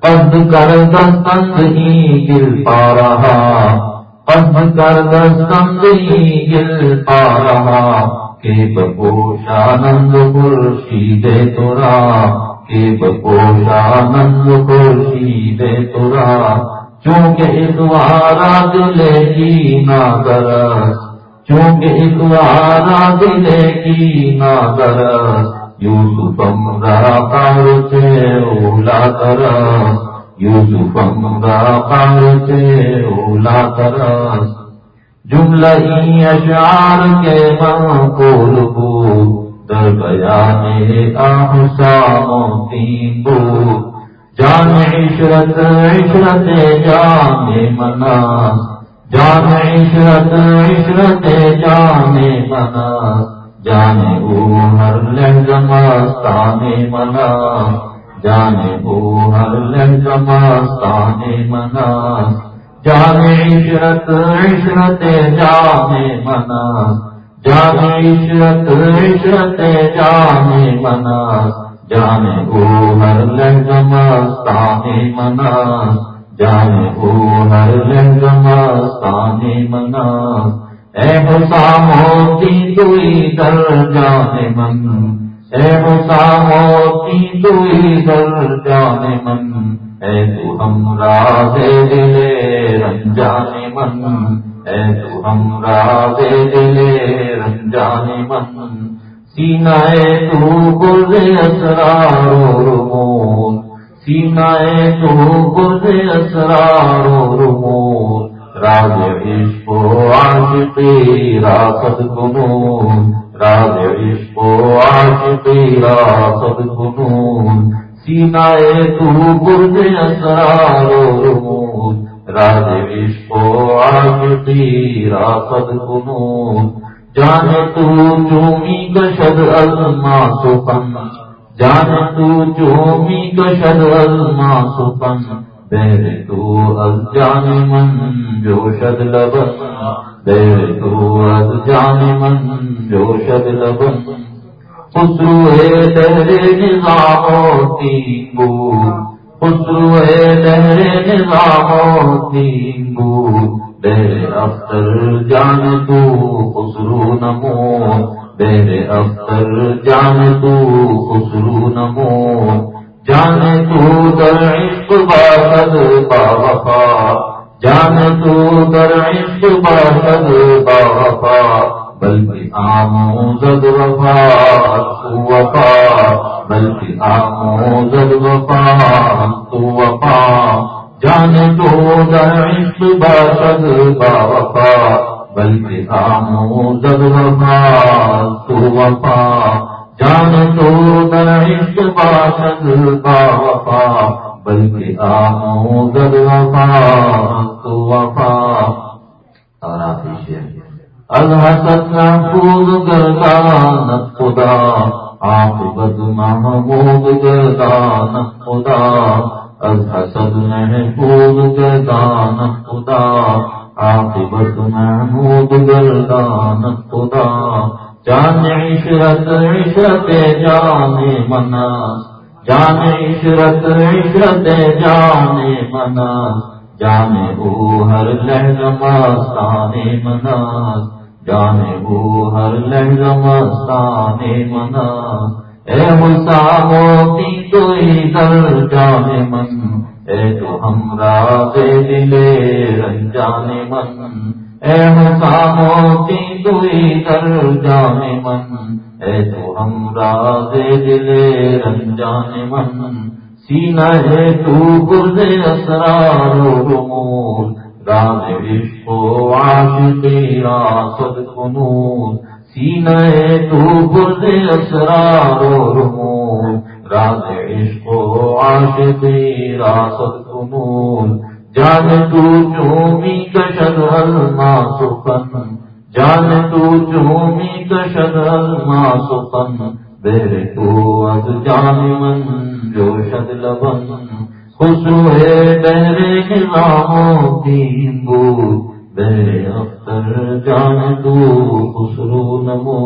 پد کر دستند ہی گر پا رہا۔ پد کر دستند ہی گر پا رہا۔ کے بپوشانند پورشی دے تورا، کے بپوشانند پورشی دے تورا۔ چونکہ اتوارا دلے کی نادرس، چونکہ اتوارا دلے کی نادرس، یوسفم را پار سے اولا کرس یوسفم را پار سے اولا کرس جملہ ہی اشعار کے من کو در بیان آحسام تین بو جان عشرت عشرت جان مناس۔ جان عشرت عشرت جان مناس۔ جانے او ہر لہجمستان منا جانے او ہر لہجمستان منا جانے عشرت عشرت جانے منا۔ جانے عشرت عشرت جانے منا۔ جانے او ہر لہجمستان منا۔ جانے او ہر لہجمستان منا۔ اے حسام ہوتی دوئی در جانے من۔ اے حسام ہوتی دوئی در جانے من۔ اے تو ہم راز دلے رنجانے من، اے تو ہم راز دلے رنجانے من۔ سینا تو گرد اسرار رمون سینا تو گرد اسرار رمون۔ راج عشق و عاشقی راست کنون راج عشق و عاشقی راست کنون سینا تو برد اسرار راج عشق و عاشقی راست کنون جان تو چومی کشد ازما سپن جان تو چومی کشد ازما سپن بہر تو از جان من جو شد لبن تو از جان من جو شد لبن۔ خسرو ہے لہرے نظاموں بو خسرو ہے لہرے نظاموں بو میرے اختر جان تو خسرو نمو۔ میرے اختر جان تو بلکہ آموزد وفا تو وفا بلکہ آموزد وفا تو وفا. جان تو عشق باشد با وفا بلکہ آموزد وفا تو وفا. جان تو عشق باشد با وفا بلکہ آموزد وفا تو وفا. اور آپ الحسد محفوظ گردان خدا عاقبت محمود گردان خدا الحسد محفوظ گردان خدا عاقبت محمود گردان خدا جان عشرت عشرت جان مناس جان عشرت عشرت جان مناس جانے او ہر لہر مستان مناس، جانے او ہر لہر مستان مناس۔ اے مسا موتی کوئی در جانے من، اے تو ہم دلے رنجانے من۔ اے مسا موتی کوئی در جانے من، اے تو ہم دلے رنجانے من۔ سینا ہے تو گرد اسرار و رمون راز عشق و عاشقی راست کنون سینا ہے تو گرد اسرار و رمون راز عشق و عاشقی راست کنون جان تو چومی کشد الما سخن جان تو چومی کشد الما سخن بہر تو از جان من جو شد لبن خسرو ہے بہرے نظاموں کی بود بہرے اختر جان تو خسرو نمو۔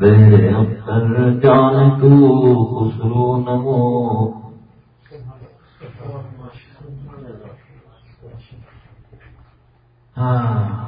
بہرے اختر جان تو خسرو نمو۔ ہاں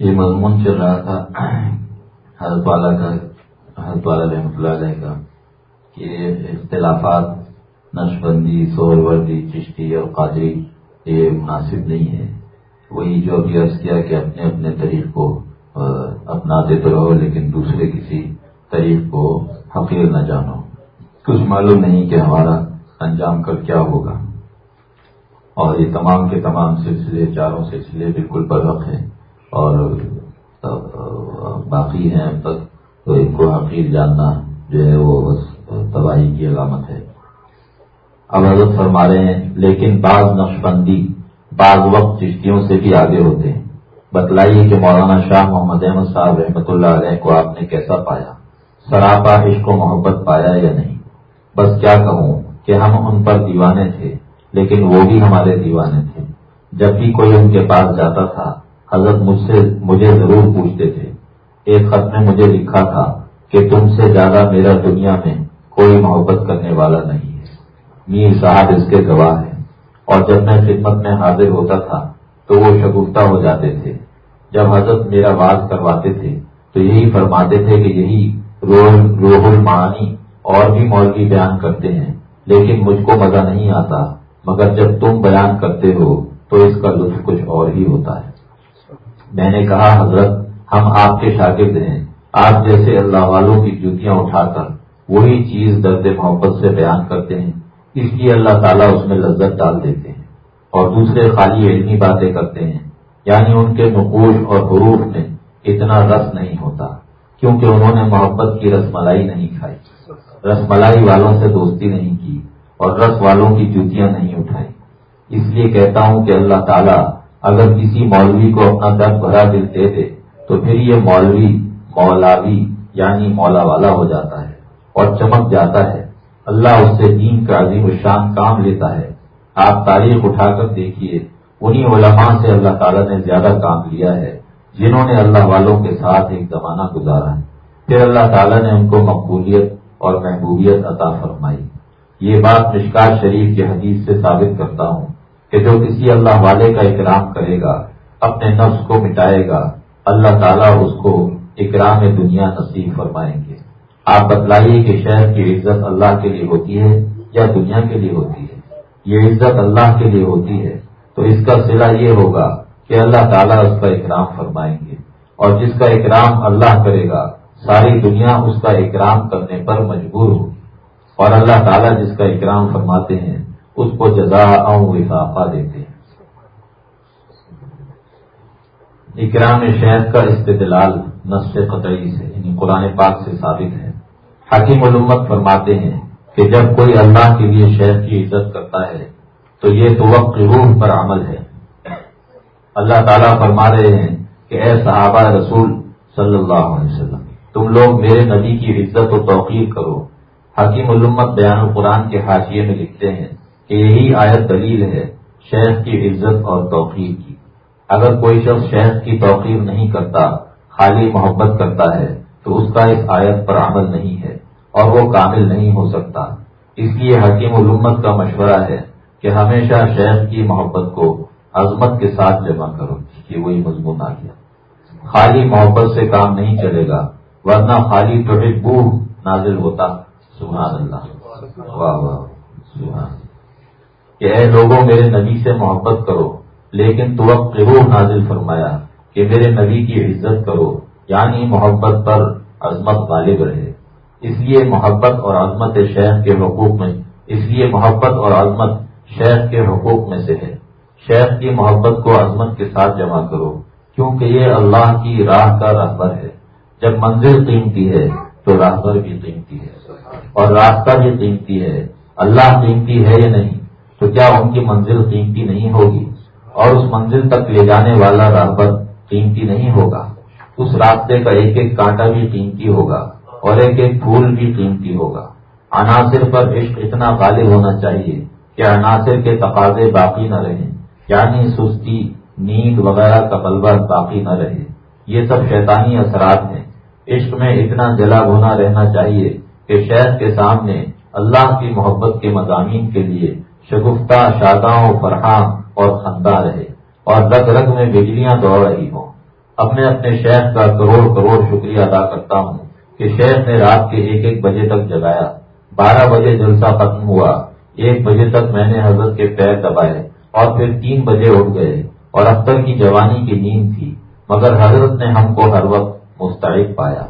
یہ مضمون چل رہا تھا حضرت والا کا حضرت والا رحمۃ اللہ علیہ کا کہ اختلافات نش بندی سور وردی چشتی اور قادری یہ مناسب نہیں ہے۔ وہی جو ابھی عرض کیا کہ اپنے اپنے طریق کو اپناتے تو رہو لیکن دوسرے کسی طریق کو حقیر نہ جانو۔ کچھ معلوم نہیں کہ ہمارا انجام کر کیا ہوگا۔ اور یہ تمام کے تمام سلسلے چاروں سلسلے بالکل برحق ہیں۔ اور باقی ہیں اب تک تو ان کو حقیق جاننا جو ہے وہ بس تباہی کی علامت ہے۔ اب حضرت فرما رہے ہیں، لیکن بعض نقش بندی بعض وقت چشتیوں سے بھی آگے ہوتے ہیں۔ بتلائیے کہ مولانا شاہ محمد احمد صاحب رحمۃ اللہ علیہ کو آپ نے کیسا پایا؟ سراپا عشق و محبت پایا یا نہیں؟ بس کیا کہوں کہ ہم ان پر دیوانے تھے، لیکن وہ بھی ہمارے دیوانے تھے۔ جب بھی کوئی ان کے پاس جاتا تھا حضرت مجھ سے مجھے ضرور پوچھتے تھے۔ ایک خط میں مجھے لکھا تھا کہ تم سے زیادہ میرا دنیا میں کوئی محبت کرنے والا نہیں ہے۔ میر صاحب اس کے گواہ ہیں۔ اور جب میں خدمت میں حاضر ہوتا تھا تو وہ شگفتہ ہو جاتے تھے۔ جب حضرت میرا باز کرواتے تھے تو یہی فرماتے تھے کہ یہی روح المعانی اور بھی مولوی بیان کرتے ہیں۔ لیکن مجھ کو مزہ نہیں آتا، مگر جب تم بیان کرتے ہو تو اس کا لطف کچھ اور ہی ہوتا ہے۔ میں نے کہا، حضرت، ہم آپ کے شاگرد ہیں۔ آپ جیسے اللہ والوں کی جوتیاں اٹھا کر وہی چیز درد محبت سے بیان کرتے ہیں، اس لیے اللہ تعالیٰ اس میں لذت ڈال دیتے ہیں اور دوسرے خالی علمی باتیں کرتے ہیں۔ یعنی ان کے نقوش اور حروف میں اتنا رس نہیں ہوتا، کیونکہ انہوں نے محبت کی رس ملائی نہیں کھائی۔ رس ملائی والوں سے دوستی نہیں کی اور رس والوں کی جوتیاں نہیں اٹھائی۔ اس لیے کہتا ہوں کہ اللہ تعالیٰ اگر کسی مولوی کو اپنا درد بھرا دل دے دے، تو پھر یہ مولوی مولاوی یعنی مولا والا ہو جاتا ہے اور چمک جاتا ہے۔ اللہ اس سے دین کا عظیم الشان کام لیتا ہے۔ آپ تاریخ اٹھا کر دیکھیے، انہی علماء سے اللہ تعالیٰ نے زیادہ کام لیا ہے، جنہوں نے اللہ والوں کے ساتھ ایک زمانہ گزارا ہے۔ پھر اللہ تعالیٰ نے ان کو مقبولیت اور محبوبیت عطا فرمائی۔ یہ بات مشکار شریف کی حدیث سے ثابت کرتا ہوں۔ کہ جو کسی اللہ والے کا اکرام کرے گا، اپنے نفس کو مٹائے گا، اللہ تعالیٰ اس کو اکرام دنیا نصیب فرمائیں گے۔ آپ بتلائیے کہ شہر کی عزت اللہ کے لیے ہوتی ہے یا دنیا کے لیے ہوتی ہے؟ یہ عزت اللہ کے لیے ہوتی ہے۔ تو اس کا سلا یہ ہوگا کہ اللہ تعالیٰ اس کا اکرام فرمائیں گے۔ اور جس کا اکرام اللہ کرے گا، ساری دنیا اس کا اکرام کرنے پر مجبور ہوگی۔ اور اللہ تعالیٰ جس کا اکرام فرماتے ہیں اس کو جزا او وفاقہ دیتے ہیں۔ اکرام شہد کا استدلال نصف قطعی سے یعنی قرآن پاک سے ثابت ہے۔ حکیم علومت فرماتے ہیں کہ جب کوئی اللہ کے لیے شہد کی عزت کرتا ہے، تو یہ تو وقت روح پر عمل ہے۔ اللہ تعالیٰ فرما رہے ہیں کہ اے صحابہ رسول صلی اللہ علیہ وسلم، تم لوگ میرے نبی کی عزت و توقیر کرو۔ حکیم علومت بیان القرآن کے حاشیے میں لکھتے ہیں یہی آیت دلیل ہے شہد کی عزت اور توقیر کی۔ اگر کوئی شخص شہد کی توقیر نہیں کرتا، خالی محبت کرتا ہے، تو اس کا اس آیت پر عمل نہیں ہے اور وہ کامل نہیں ہو سکتا۔ اس لیے حکیم علومت کا مشورہ ہے کہ ہمیشہ شہد کی محبت کو عظمت کے ساتھ جمع کرو کہ وہی مضمون آ گیا۔ خالی محبت سے کام نہیں چلے گا، ورنہ خالی بو نازل ہوتا۔ سبحان اللہ۔ واہ واہ سبحان کہ اے لوگوں، میرے نبی سے محبت کرو، لیکن تو اب نازل فرمایا کہ میرے نبی کی عزت کرو یعنی محبت پر عظمت غالب رہے۔ اس لیے محبت اور عظمت شہر کے حقوق میں، اس لیے محبت اور عظمت شہر کے حقوق میں سے ہے۔ شہر کی محبت کو عظمت کے ساتھ جمع کرو، کیونکہ یہ اللہ کی راہ کا رہبر ہے۔ جب منزل قیمتی ہے، تو راہبر بھی قیمتی ہے، اور راستہ بھی قیمتی ہے۔ اللہ قیمتی ہے یا نہیں؟ تو کیا ان کی منزل قیمتی نہیں ہوگی؟ اور اس منزل تک لے جانے والا راہبر قیمتی نہیں ہوگا۔ اس راستے کا ایک ایک کانٹا بھی قیمتی ہوگا اور ایک ایک پھول بھی قیمتی ہوگا۔ عناصر پر عشق اتنا غالب ہونا چاہیے کہ عناصر کے تقاضے باقی نہ رہیں یعنی سستی، نیند وغیرہ کا بلبہ باقی نہ رہے۔ یہ سب شیطانی اثرات ہیں۔ عشق میں اتنا جلا ہونا رہنا چاہیے کہ شہد کے سامنے اللہ کی محبت کے مضامین کے لیے شگفتہ شاداؤں فرحاں اور خندہ رہے اور رگ رگ میں بجلیاں دوڑ رہی ہوں۔ اپنے اپنے شہر کا کروڑ کروڑ شکریہ ادا کرتا ہوں کہ شہر نے رات کے ایک ایک بجے تک جگایا۔ بارہ بجے جلسہ ختم ہوا۔ ایک بجے تک میں نے حضرت کے پیر دبائے اور پھر تین بجے اٹھ گئے اور اختر کی جوانی کی نیند تھی۔ مگر حضرت نے ہم کو ہر وقت مستعد پایا۔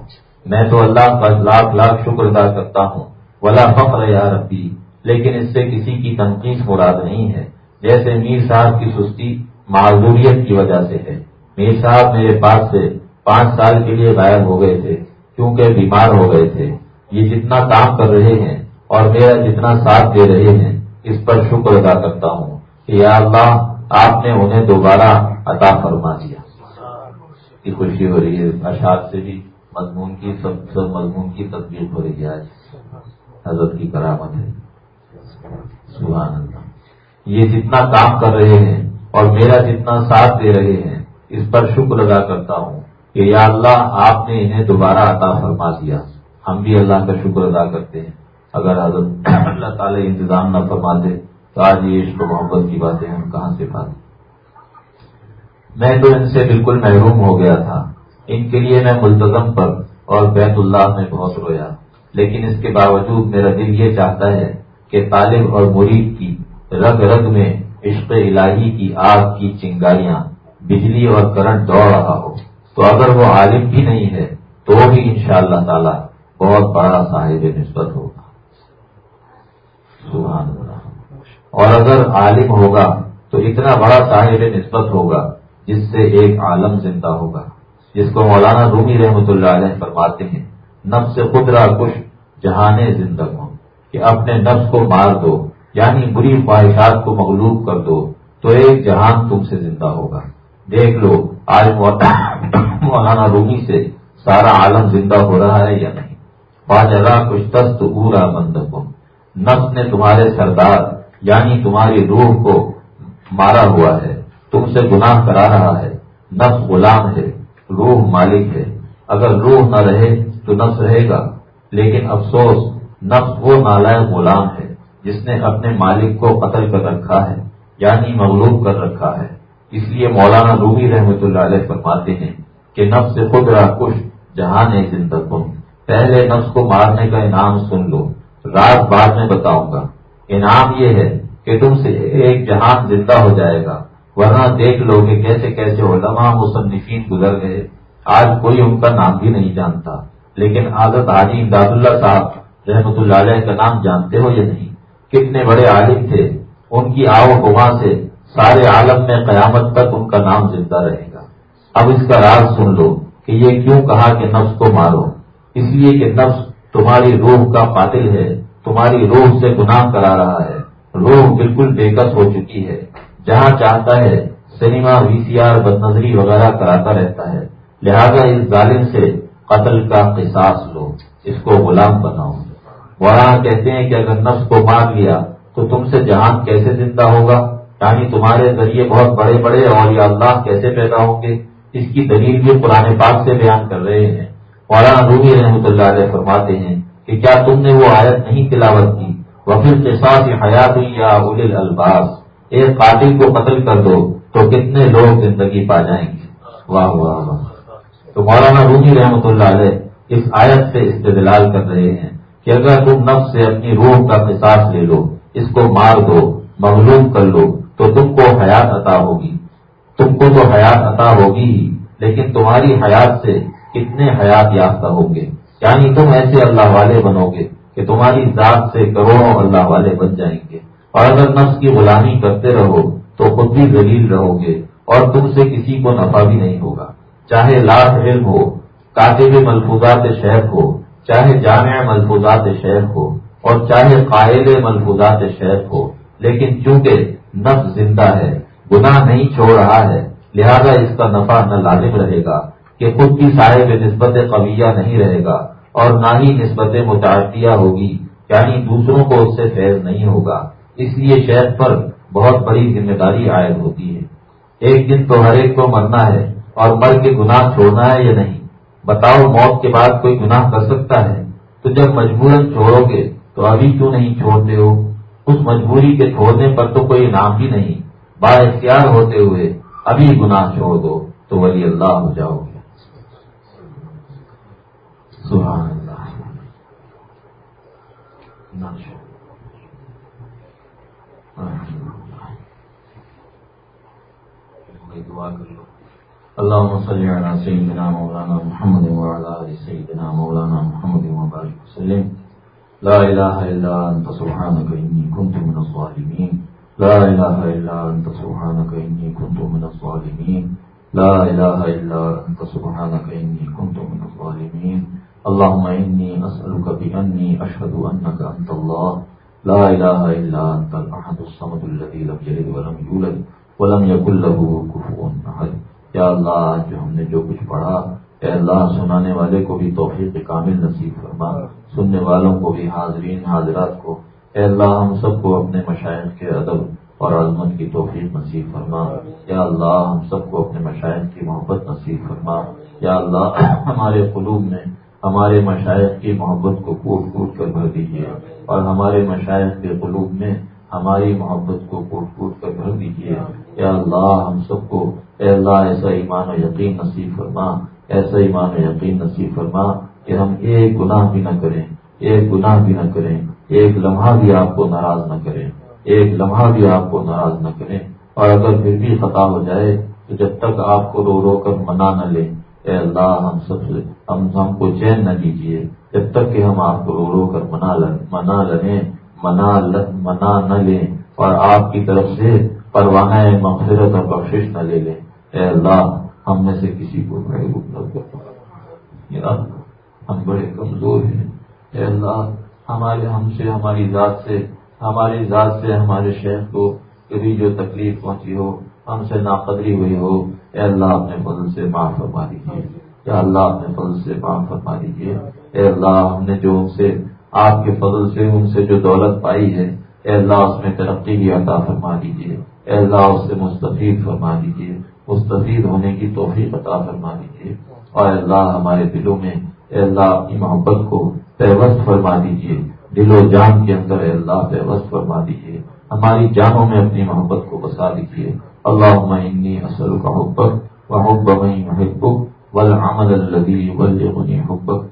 میں تو اللہ کا لاکھ لاکھ شکر ادا کرتا ہوں۔ ولا فخر یا ربی۔ لیکن اس سے کسی کی تنقید مراد نہیں ہے۔ جیسے میر صاحب کی سستی معذوریت کی وجہ سے ہے۔ میر صاحب میرے پاس سے پانچ سال کے لیے غائب ہو گئے تھے، کیونکہ بیمار ہو گئے تھے۔ یہ جتنا کام کر رہے ہیں اور میرا جتنا ساتھ دے رہے ہیں، اس پر شکر ادا کرتا ہوں کہ یا اللہ آپ نے انہیں دوبارہ عطا فرما دیا۔ کی خوشی ہو رہی ہے اشاد سے بھی مضمون کی، سب سب مضمون کی تصویر ہو رہی ہے آج۔ حضرت کی کرامت ہے۔ سبحان اللہ۔ یہ جتنا کام کر رہے ہیں اور میرا جتنا ساتھ دے رہے ہیں، اس پر شکر ادا کرتا ہوں کہ یا اللہ آپ نے انہیں دوبارہ عطا فرما دیا۔ ہم بھی اللہ کا شکر ادا کرتے ہیں۔ اگر حضرت اللہ تعالی انتظام نہ فرما دے تو آج یہ عشق و محبت کی باتیں ہم کہاں سے پاتے؟ میں تو ان سے بالکل محروم ہو گیا تھا۔ ان کے لیے میں ملتظم پر اور بیت اللہ میں بہت رویا۔ لیکن اس کے باوجود میرا دل یہ چاہتا ہے کہ طالب اور مرید کی رگ رگ میں عشق الہی کی آگ کی چنگاریاں بجلی اور کرنٹ دوڑ رہا ہو۔ تو اگر وہ عالم بھی نہیں ہے، تو بھی ان شاء اللہ تعالی بہت بڑا صاحب نسبت ہوگا۔ سبحان اللہ۔ اور اگر عالم ہوگا، تو اتنا بڑا صاحب نسبت ہوگا، جس سے ایک عالم زندہ ہوگا۔ جس کو مولانا رومی رحمۃ اللہ علیہ فرماتے ہیں، نفس سے خدرا کش، جہانے زندہ ہوں کہ اپنے نفس کو مار دو یعنی بری خواہشات کو مغلوب کر دو، تو ایک جہان تم سے زندہ ہوگا۔ دیکھ لو، آج مولانا رومی سے سارا عالم زندہ ہو رہا ہے یا نہیں؟ باجرا کچھ تست پورا بند نفس نے تمہارے سردار یعنی تمہاری روح کو مارا ہوا ہے، تم سے گناہ کرا رہا ہے۔ نفس غلام ہے، روح مالک ہے۔ اگر روح نہ رہے تو نفس رہے گا، لیکن افسوس نفس وہ نالائق غلام ہے جس نے اپنے مالک کو قتل کر رکھا ہے یعنی مغلوب کر رکھا ہے۔ اس لیے مولانا روبی رحمۃ اللہ علیہ فرماتے ہیں کہ نفس سے خود رہا کچھ جہاں نے زندہ پہلے نفس کو مارنے کا انعام سن لو۔ رات بعد میں بتاؤں گا۔ انعام یہ ہے کہ تم سے ایک جہان زندہ ہو جائے گا۔ ورنہ دیکھ لو کہ کیسے کیسے علماء مصنفین گزر گئے۔ آج کوئی ان کا نام بھی نہیں جانتا۔ لیکن عادت حاجی امداد اللہ صاحب رحمۃ اللہ علیہ کا نام جانتے ہو یا نہیں؟ کتنے بڑے عالم تھے، ان کی آو گما سے سارے عالم میں قیامت تک ان کا نام زندہ رہے گا۔ اب اس کا راز سن لو کہ یہ کیوں کہا کہ نفس کو مارو؟ اس لیے کہ نفس تمہاری روح کا قاتل ہے، تمہاری روح سے گناہ کرا رہا ہے۔ روح بالکل بےکس ہو چکی ہے۔ جہاں چاہتا ہے، سنیما، وی سی آر بد نظری وغیرہ کراتا رہتا ہے۔ لہذا اس ظالم سے قتل کا قصاص لو۔ اس کو غلام بناؤ۔ وہاں کہتے ہیں کہ اگر نفس کو مار لیا تو تم سے جہان کیسے زندہ ہوگا؟ یعنی تمہارے ذریعے بہت بڑے بڑے اور یا اللہ کیسے پیدا ہوں گے؟ اس کی دلیل بھی پرانے پاک سے بیان کر رہے ہیں۔ مولانا روبی رحمۃ اللہ علیہ فرماتے ہیں کہ کیا تم نے وہ آیت نہیں تلاوت کی؟ وکیل کے ساتھ حیات ہوئی یا اول الباس ایک قاتل کو قتل کر دو تو کتنے لوگ زندگی پا جائیں گے؟ واہ واہ واہ۔ تو مولانا روحی رحمۃ اللہ علیہ اس آیت سے استدلال کر رہے ہیں۔ کہ اگر تم نفس سے اپنی روح کا احساس لے لو، اس کو مار دو مغلوم کر لو، تو تم کو حیات عطا ہوگی۔ تم کو تو حیات عطا ہوگی ہی لیکن تمہاری حیات سے کتنے حیات یافتہ ہوں گے؟ یعنی تم ایسے اللہ والے بنو گے کہ تمہاری ذات سے کروڑوں اللہ والے بن جائیں گے۔ اور اگر نفس کی غلامی کرتے رہو، تو خود بھی ذلیل رہو گے، اور تم سے کسی کو نفع بھی نہیں ہوگا۔ چاہے لاکھ علم ہو، کاتب ملفوظات شہر ہو چاہے جامع ملفوظات شہر ہو اور چاہے قائل ملفوظات شہر ہو، لیکن چونکہ نفس زندہ ہے، گناہ نہیں چھوڑ رہا ہے، لہذا اس کا نفع نہ لازم رہے گا کہ خود کی صاحب نسبت قویہ نہیں رہے گا اور نہ ہی نسبت متعدیہ ہوگی یعنی دوسروں کو اس سے فیض نہیں ہوگا۔ اس لیے شہد پر بہت بڑی ذمہ داری عائد ہوتی ہے۔ ایک دن تو ہر ایک کو مرنا ہے اور مر کے گناہ چھوڑنا ہے یا نہیں؟ بتاؤ موت کے بعد کوئی گناہ کر سکتا ہے؟ تو جب مجبوراً چھوڑو گے، تو ابھی کیوں نہیں چھوڑتے ہو؟ اس مجبوری کے چھوڑنے پر تو کوئی نام بھی نہیں۔ با اختیار ہوتے ہوئے ابھی گناہ چھوڑ دو، تو ولی اللہ ہو جاؤ گے۔ سبحان اللہ۔ دعا کر اللهم صل على سيدنا مولانا محمد وعلى ال سيدنا مولانا محمد وبارك وسلم. لا اله الا انت سبحانك اني كنت من الظالمين. لا اله الا انت سبحانك اني كنت من الظالمين. لا اله الا انت سبحانك اني كنت من الظالمين. اللهم اني اسالك باني اشهد انك انت الله. لا اله الا انت الاحد الصمد الذي لم يلد ولم يولد ولم يكن له كفوا احد یا اللہ آج جو ہم نے جو کچھ پڑھا، اے اللہ، سنانے والے کو بھی توفیق کامل نصیب فرما، سننے والوں کو بھی، حاضرین، حاضرات کو۔ اے اللہ، ہم سب کو اپنے مشاعر کے ادب اور عظمت کی توفیق نصیب فرما۔ یا اللہ، ہم سب کو اپنے مشاعر کی محبت نصیب فرما۔ یا اللہ، ہمارے قلوب میں ہمارے مشاعر کی محبت کو کوٹ کوٹ کر بھر دیجیے۔ اور ہمارے مشاعر کے قلوب میں ہماری محبت کو کوٹ کوٹ کر بھر دیجیے یا اللہ ہم سب کو اے اللہ ایسا ایمان و یقین نصیب فرما ایسا ایمان و یقین نصیب فرما کہ ہم ایک گناہ بھی نہ کریں ایک گناہ بھی نہ کریں ایک لمحہ بھی آپ کو ناراض نہ کریں ایک لمحہ بھی آپ کو ناراض نہ کریں۔ اور اگر پھر بھی خطا ہو جائے تو جب تک آپ کو رو رو کر منا نہ لیں اے اللہ ہم سب سے ہم ہم کو چین نہ دیجیے جب تک کہ ہم آپ کو رو رو کر منا منا لیں منا منا نہ لیں اور آپ کی طرف سے پروانہ مغفرت اور بخشش نہ لے لیں۔ اے اللہ، ہم میں سے کسی کو بڑے ہم بڑے کمزور ہیں۔ اے اللہ، ہمارے ہم سے، ہماری ذات سے، ہماری ذات سے ہمارے شہر کو کبھی جو تکلیف پہنچی ہو، ہم سے ناقدری ہوئی ہو، اے اللہ، اپنے فضل سے معاف فرما دیجیے یا اللہ، اپنے فضل سے معاف فرما دیجیے اے اللہ، ہم نے جو ان سے آپ کے فضل سے ان سے جو دولت پائی ہے، اے اللہ اس میں ترقی بھی عطا فرما دیجیے اے اللہ اس سے مستفید فرما دیجیے مستفید ہونے کی توفیق عطا فرما دیجیے اور اللہ ہمارے دلوں میں اے اللہ اپنی محبت کو پیوست فرما دیجیے دل و جان کے اندر اے اللہ پیوست فرما دیجیے ہماری جانوں میں اپنی محبت کو بسا دیجیے اللهم إني أسألك حبك وحب من يحبك والعمل الذي يبلغني حبك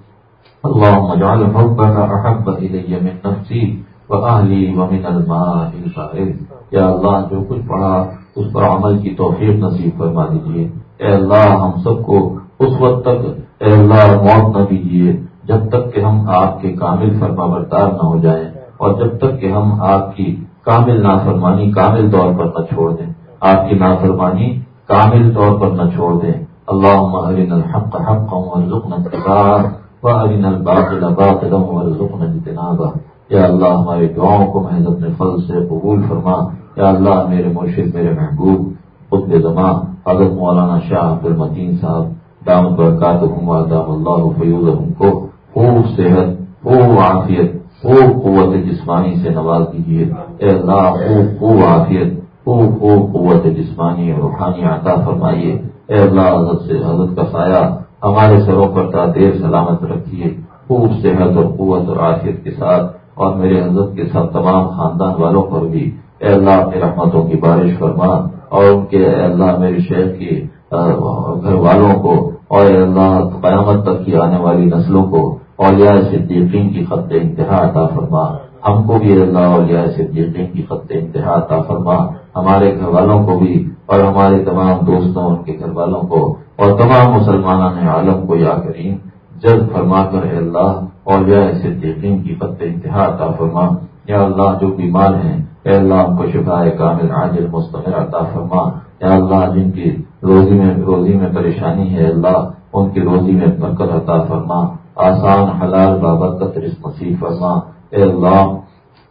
اللهم اجعل حبك أحب إلي من نفسي وأهلي ومن الماء البارد یا اللہ جو کچھ پڑھا، اس پر عمل کی توفیق نصیب فرما دیجیے اے اللہ، ہم سب کو اس وقت تک، اے اللہ، موت نہ دیجیے جب تک کہ ہم آپ کے کامل فرما بردار نہ ہو جائیں اور جب تک کہ ہم آپ کی کامل نافرمانی کامل طور پر نہ چھوڑ دیں۔ آپ کی نافرمانی کامل طور پر نہ چھوڑ دیں۔ اللہ الحق حقا وارزقنا وارنا الباطل باطلا وارزقنا اجتنابه۔ یا اللہ ہماری دعاؤں کو محض اپنے فضل سے قبول فرما۔ یا اللہ، میرے مرشد، میرے محبوب خطب زمان حضرت مولانا شاہ عبد المدین صاحب دامت برکاتہم وعدام اللہ فیوزہم کو خوب صحت، خوب عافیت، خوب قوت جسمانی سے نواز دیجیے اے اللہ، خوب خوب عافیت، خوب خوب قوت جسمانی اور روحانی عطا فرمائیے۔ اے اللہ، حضرت سے حضرت کا سایہ ہمارے سروں پر تا دیر سلامت رکھیے خوب صحت اور قوت اور آخر کے ساتھ اور میرے حضرت کے ساتھ تمام خاندان والوں پر بھی۔ اے اللہ، اپنی رحمتوں کی بارش فرما اور ان کے، اے اللہ، میرے شہر کے گھر والوں کو اور اے اللہ، قیامت تک کی آنے والی نسلوں کو اولیاء صدیقین کی خط انتہا عطا فرما۔ ہم کو بھی اللہ، اولیاء صدیقین کی خط انتہا عطا فرما۔ ہمارے گھر والوں کو بھی اور ہمارے تمام دوستوں ان کے گھر والوں کو اور تمام مسلمان عالم کو یا کریم، جلد فرما کر اے اللہ، اور یا صدیقین کی خط انتہا عطا فرما۔ یا اللہ، جو بیمار ہیں، اے اللہ، ان کو شفا کامل عاجل مستقر عطا فرما۔ یا اللہ، جن کی روزی میں روزی میں پریشانی ہے اللہ، ان کی روزی میں برکت عطا فرما۔ آسان، حلال، بابرکت رس نصیب فرما۔ اے اللہ،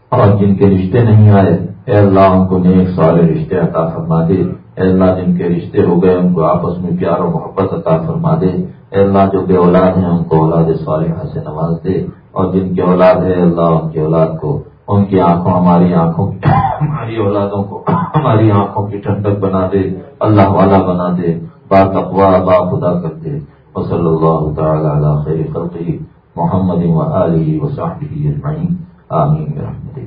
اور جن کے رشتے نہیں آئے، اے اللہ، ان کو نیک سارے رشتے عطا فرما دے۔ اے اللہ جن کے رشتے ہو گئے، ان کو آپس میں پیار و محبت عطا فرما دے۔ اے اللہ، جو بے اولاد ہیں، ان کو اولاد صالحہ سے نواز دے۔ اور جن کی اولاد ہے، اللہ ان کی اولاد کو، ان کی آنکھوں، ہماری آنکھوں کی ہماری اولادوں کو ہماری آنکھوں کی ٹھنڈک بنا دے، اللہ والا بنا دے، با تقوا با خدا کر دے۔ وصلی اللہ تعالی علی خیر خلقی محمد و علی و صاحب آمین رحمت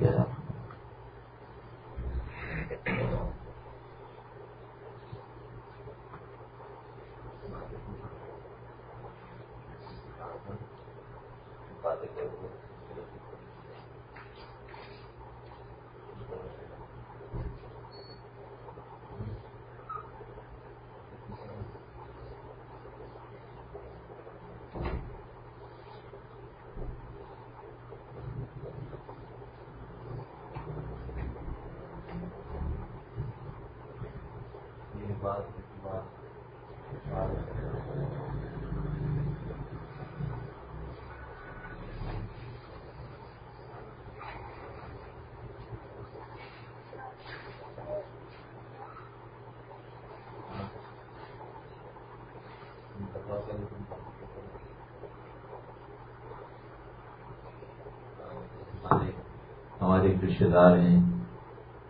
ہمارے رشتے دار ہیں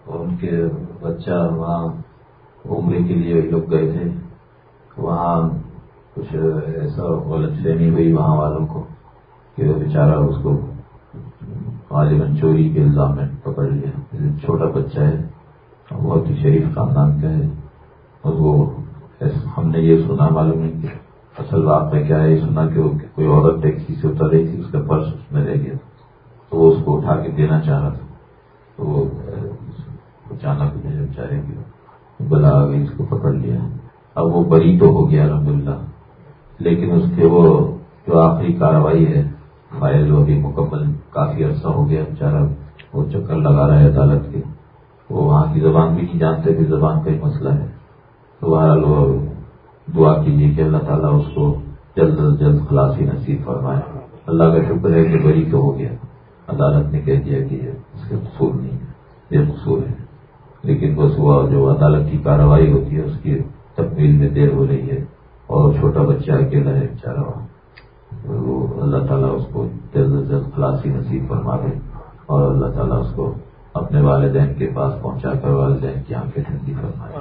اور ان کے بچہ وہاں عمرے کے لیے لوگ گئے تھے۔ وہاں کچھ ایسا غلط فہمی ہوئی وہاں والوں کو کہ وہ بیچارہ اس کو غالباً چوری کے الزام میں پکڑ لیا۔ چھوٹا بچہ ہے، بہت ہی شریف خاندان کا ہے۔ اور وہ ہم نے یہ سنا، معلوم ہے کہ اصل واقعہ کیا ہے۔ یہ سنا کہ وہ کوئی عورت ٹیکسی سے اتر رہی تھی، اس کا پرس اس میں رہ گیا۔ تو وہ اس کو اٹھا کے دینا چاہ رہا تھا۔ اچانک بیچارے کی بلا گئی، اس کو پکڑ لیا۔ اب وہ بری تو ہو گیا الحمد للہ لیکن اس کے وہ جو آخری کاروائی ہے، فائل وہ ابھی مکمل کافی عرصہ ہو گیا۔ بیچارا وہ چکر لگا رہا ہے عدالت کے۔ وہ وہاں کی زبان بھی نہیں جانتے کہ زبان کا ہی مسئلہ ہے۔ تو بہرحال وہ دعا کیجیے کہ اللہ تعالیٰ اس کو جلد از جلد خلاصی نصیب فرمائے۔ اللہ کا شکر ہے کہ بری تو ہو گیا۔ عدالت نے کہہ دیا کہ اس کے قصور نہیں ہے، یہ قصور ہے۔ لیکن بس وہ جو عدالت کی کارروائی ہوتی ہے، اس کی تکمیل میں دیر ہو رہی ہے اور چھوٹا بچہ اکیلا ہے بیچارا وہاں وہ اللہ تعالیٰ اس کو جلد از جلد خلاصی نصیب فرما دے اور اللہ تعالیٰ اس کو اپنے والدین کے پاس پہنچا کر والدین کی آنکھیں ٹھنڈی فرمائے۔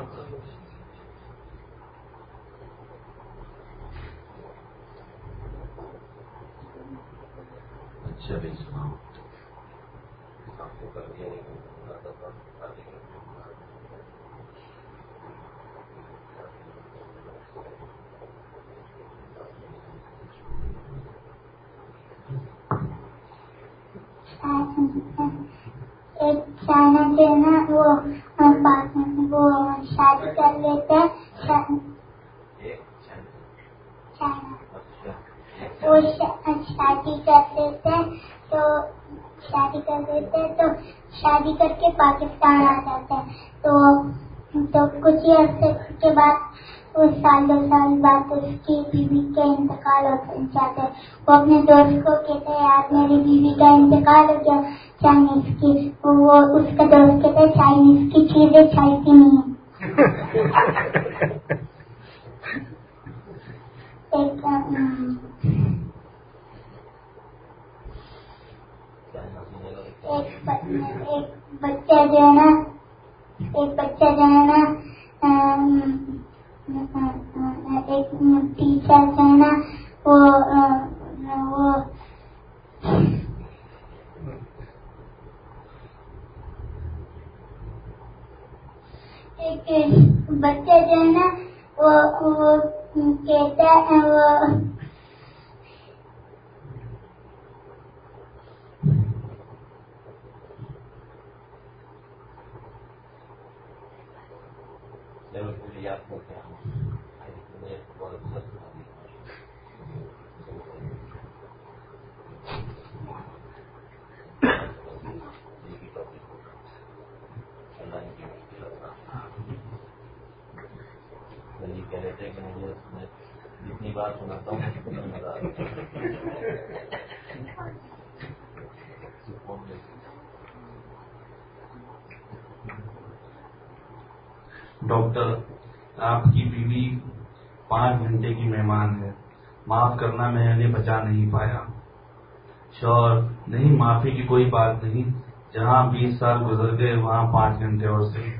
اچھا بھی سنا وہ وہ شادی کر لیتے وہ شادی کر تو شادی کر تو شادی کر کے پاکستان آ جاتے ہیں تو کچھ ہی عرصے کے بعد سال دو سال بعد اس کی بیوی کا انتقال ہو جاتا ہے۔ وہ اپنے دوست کو کہتے ہیں یار، میری بیوی کا انتقال ہو گیا۔ چائنیز کی، وہ اس کا دوست کہتے ہیں چائنیز کی چیزیں چھائیتی نہیں۔ ہیں ایک بچہ جو ہے نا، ایک بچہ جو ہے نا ہاں۔ ایک ٹیچر جو ہے نا، وہ۔ ایک بچہ جو ہے نا، وہ کہتا ہے، وہ۔ جتنی بار سناتا ہوں۔ ڈاکٹر، آپ کی بیوی پانچ گھنٹے کی مہمان ہے۔ معاف کرنا میں نے بچا نہیں پایا۔ شور، نہیں، معافی کی کوئی بات نہیں۔ جہاں بیس سال گزر گئے، وہاں پانچ گھنٹے اور سے۔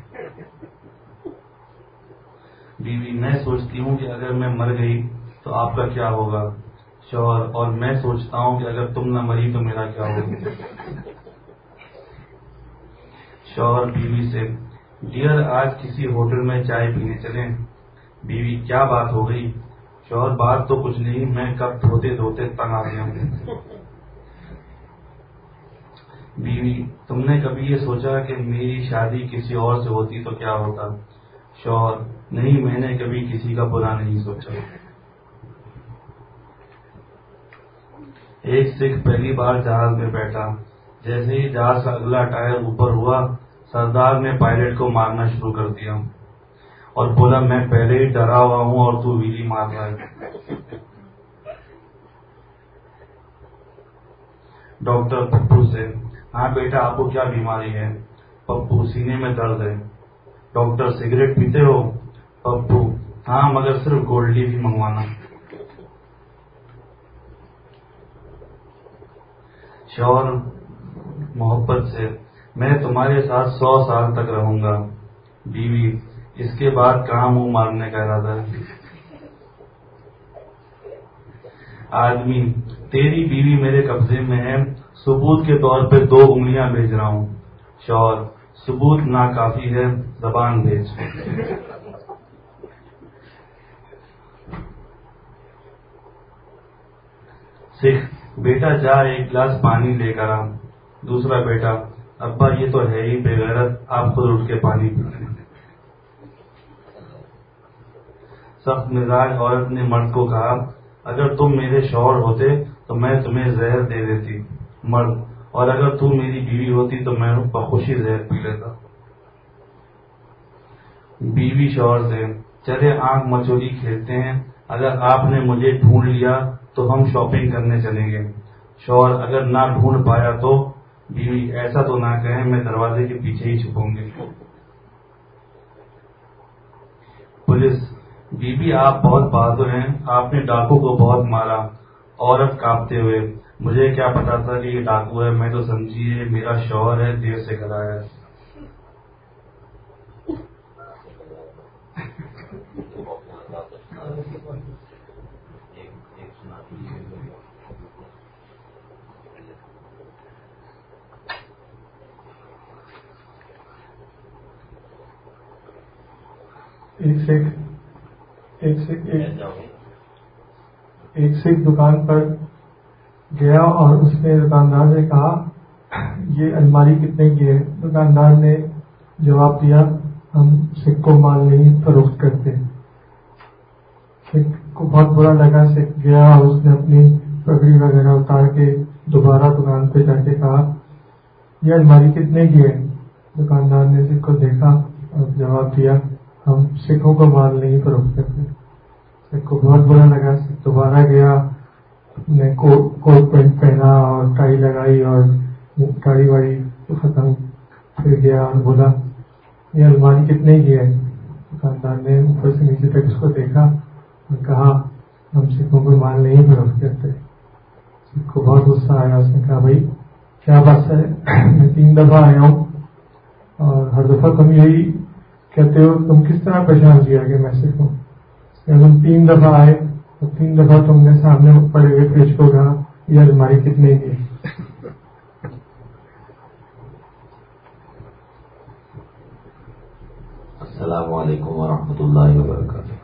بیوی، میں سوچتی ہوں کہ اگر میں مر گئی تو آپ کا کیا ہوگا؟ شوہر، اور میں سوچتا ہوں کہ اگر تم نہ مری تو میرا کیا ہوگا؟ شوہر، بیوی سے، ڈیئر، آج کسی ہوٹل میں چائے پینے چلیں۔ بیوی، کیا بات ہو گئی؟ شوہر، بات تو کچھ نہیں، میں کب دھوتے دھوتے تنگ آ گیا ہوں۔ بیوی، تم نے کبھی یہ سوچا کہ میری شادی کسی اور سے ہوتی تو کیا ہوتا؟ شوہر، نہیں، میں نے کبھی کسی کا برا نہیں سوچا۔ ایک سکھ پہلی بار جہاز میں بیٹھا۔ جیسے ہی جہاز کا اگلا ٹائر اوپر ہوا، سردار نے پائلٹ کو مارنا شروع کر دیا اور بولا، میں پہلے ہی ڈرا ہوا ہوں اور تو ویلی مار رہا ہے۔ ڈاکٹر پپو سے ہاں بیٹا، آپ کو کیا بیماری ہے؟ پپو، سینے میں درد ہے۔ ڈاکٹر سگریٹ پیتے ہو؟ پپو ہاں مگر صرف گولڈی بھی منگوانا۔ شور محبت سے میں تمہارے ساتھ سو سال تک رہوں گا۔ بیوی، اس کے بعد کہاں منہ مارنے کا ارادہ ہے؟ آدمی، تیری بیوی میرے قبضے میں ہے۔ ثبوت کے طور پہ دو انگلیاں بھیج رہا ہوں۔ شور، ثبوت ناکافی ہے۔ زبان بھیج۔ سکھ بیٹا جا ایک گلاس پانی لے کر آ دوسرا بیٹا، ابا یہ تو ہے ہی بےغیرت آپ خود اٹھ کے پانی پی سخت مزاج عورت نے مرد کو کہا، اگر تم میرے شوہر ہوتے تو میں تمہیں زہر دے دیتی، مرد۔ اور اگر تم میری بیوی ہوتی تو میں بخوشی زہر پی لیتا۔ بیوی شوہر سے، چلے آنکھ مچوری کھیلتے ہیں، اگر آپ نے مجھے ڈھونڈ لیا تو ہم شاپنگ کرنے چلیں گے۔ شوہر اگر نہ ڈھونڈ پایا تو بیوی ایسا تو نہ کہیں میں دروازے کے پیچھے ہی چھپوں گی۔ پولیس بی بی آپ بہت بہادر ہیں، آپ نے ڈاکو کو بہت مارا، عورت کاپتے ہوئے۔ مجھے کیا پتا تھا کہ یہ ڈاکو ہے، میں تو سمجھیے میرا شوہر ہے، دیر سے کرایا ایک سکھ ایک سکھ ایک سکھ دکان پر گیا اور اس نے دکاندار سے کہا یہ الماری کتنے کی ہے؟ دکاندار نے جواب دیا ہم سکھ کو مال نہیں فروخت کرتے سکھ کو بہت برا لگا سکھ گیا اور اس نے اپنی پگڑی وغیرہ اتار کے دوبارہ دکان پہ جا کے کہا یہ الماری کتنے کی ہے؟ دکاندار نے سکھ کو دیکھا اور جواب دیا ہم سکھوں کو مال نہیں فروخت کرتے سکھ کو بہت برا لگا، سکھ دوبارہ گیا نے کوٹ پینٹ پہنا اور ٹائی لگائی اور گاڑی واڑی ختم۔ پھر گیا اور بولا، یہ الماری کتنے کی ہے؟ دکاندار نے اوپر سے نیچے تک اس کو دیکھا اور کہا، ہم سکھوں کو مال نہیں فروخت کرتے سکھ کو بہت غصہ آیا، اس نے کہا، بھائی، کیا بات ہے؟ میں تین دفعہ آیا ہوں اور ہر دفعہ تم یہی کہتے ہو تم کس طرح پہچان کیا کہ میں سکھوں تم؟ تین دفعہ آئے اور تین دفعہ تم نے سامنے پڑے ہوئے فریج کو کہا یہ الماری کتنے کی السلام علیکم ورحمۃ اللہ وبرکاتہ۔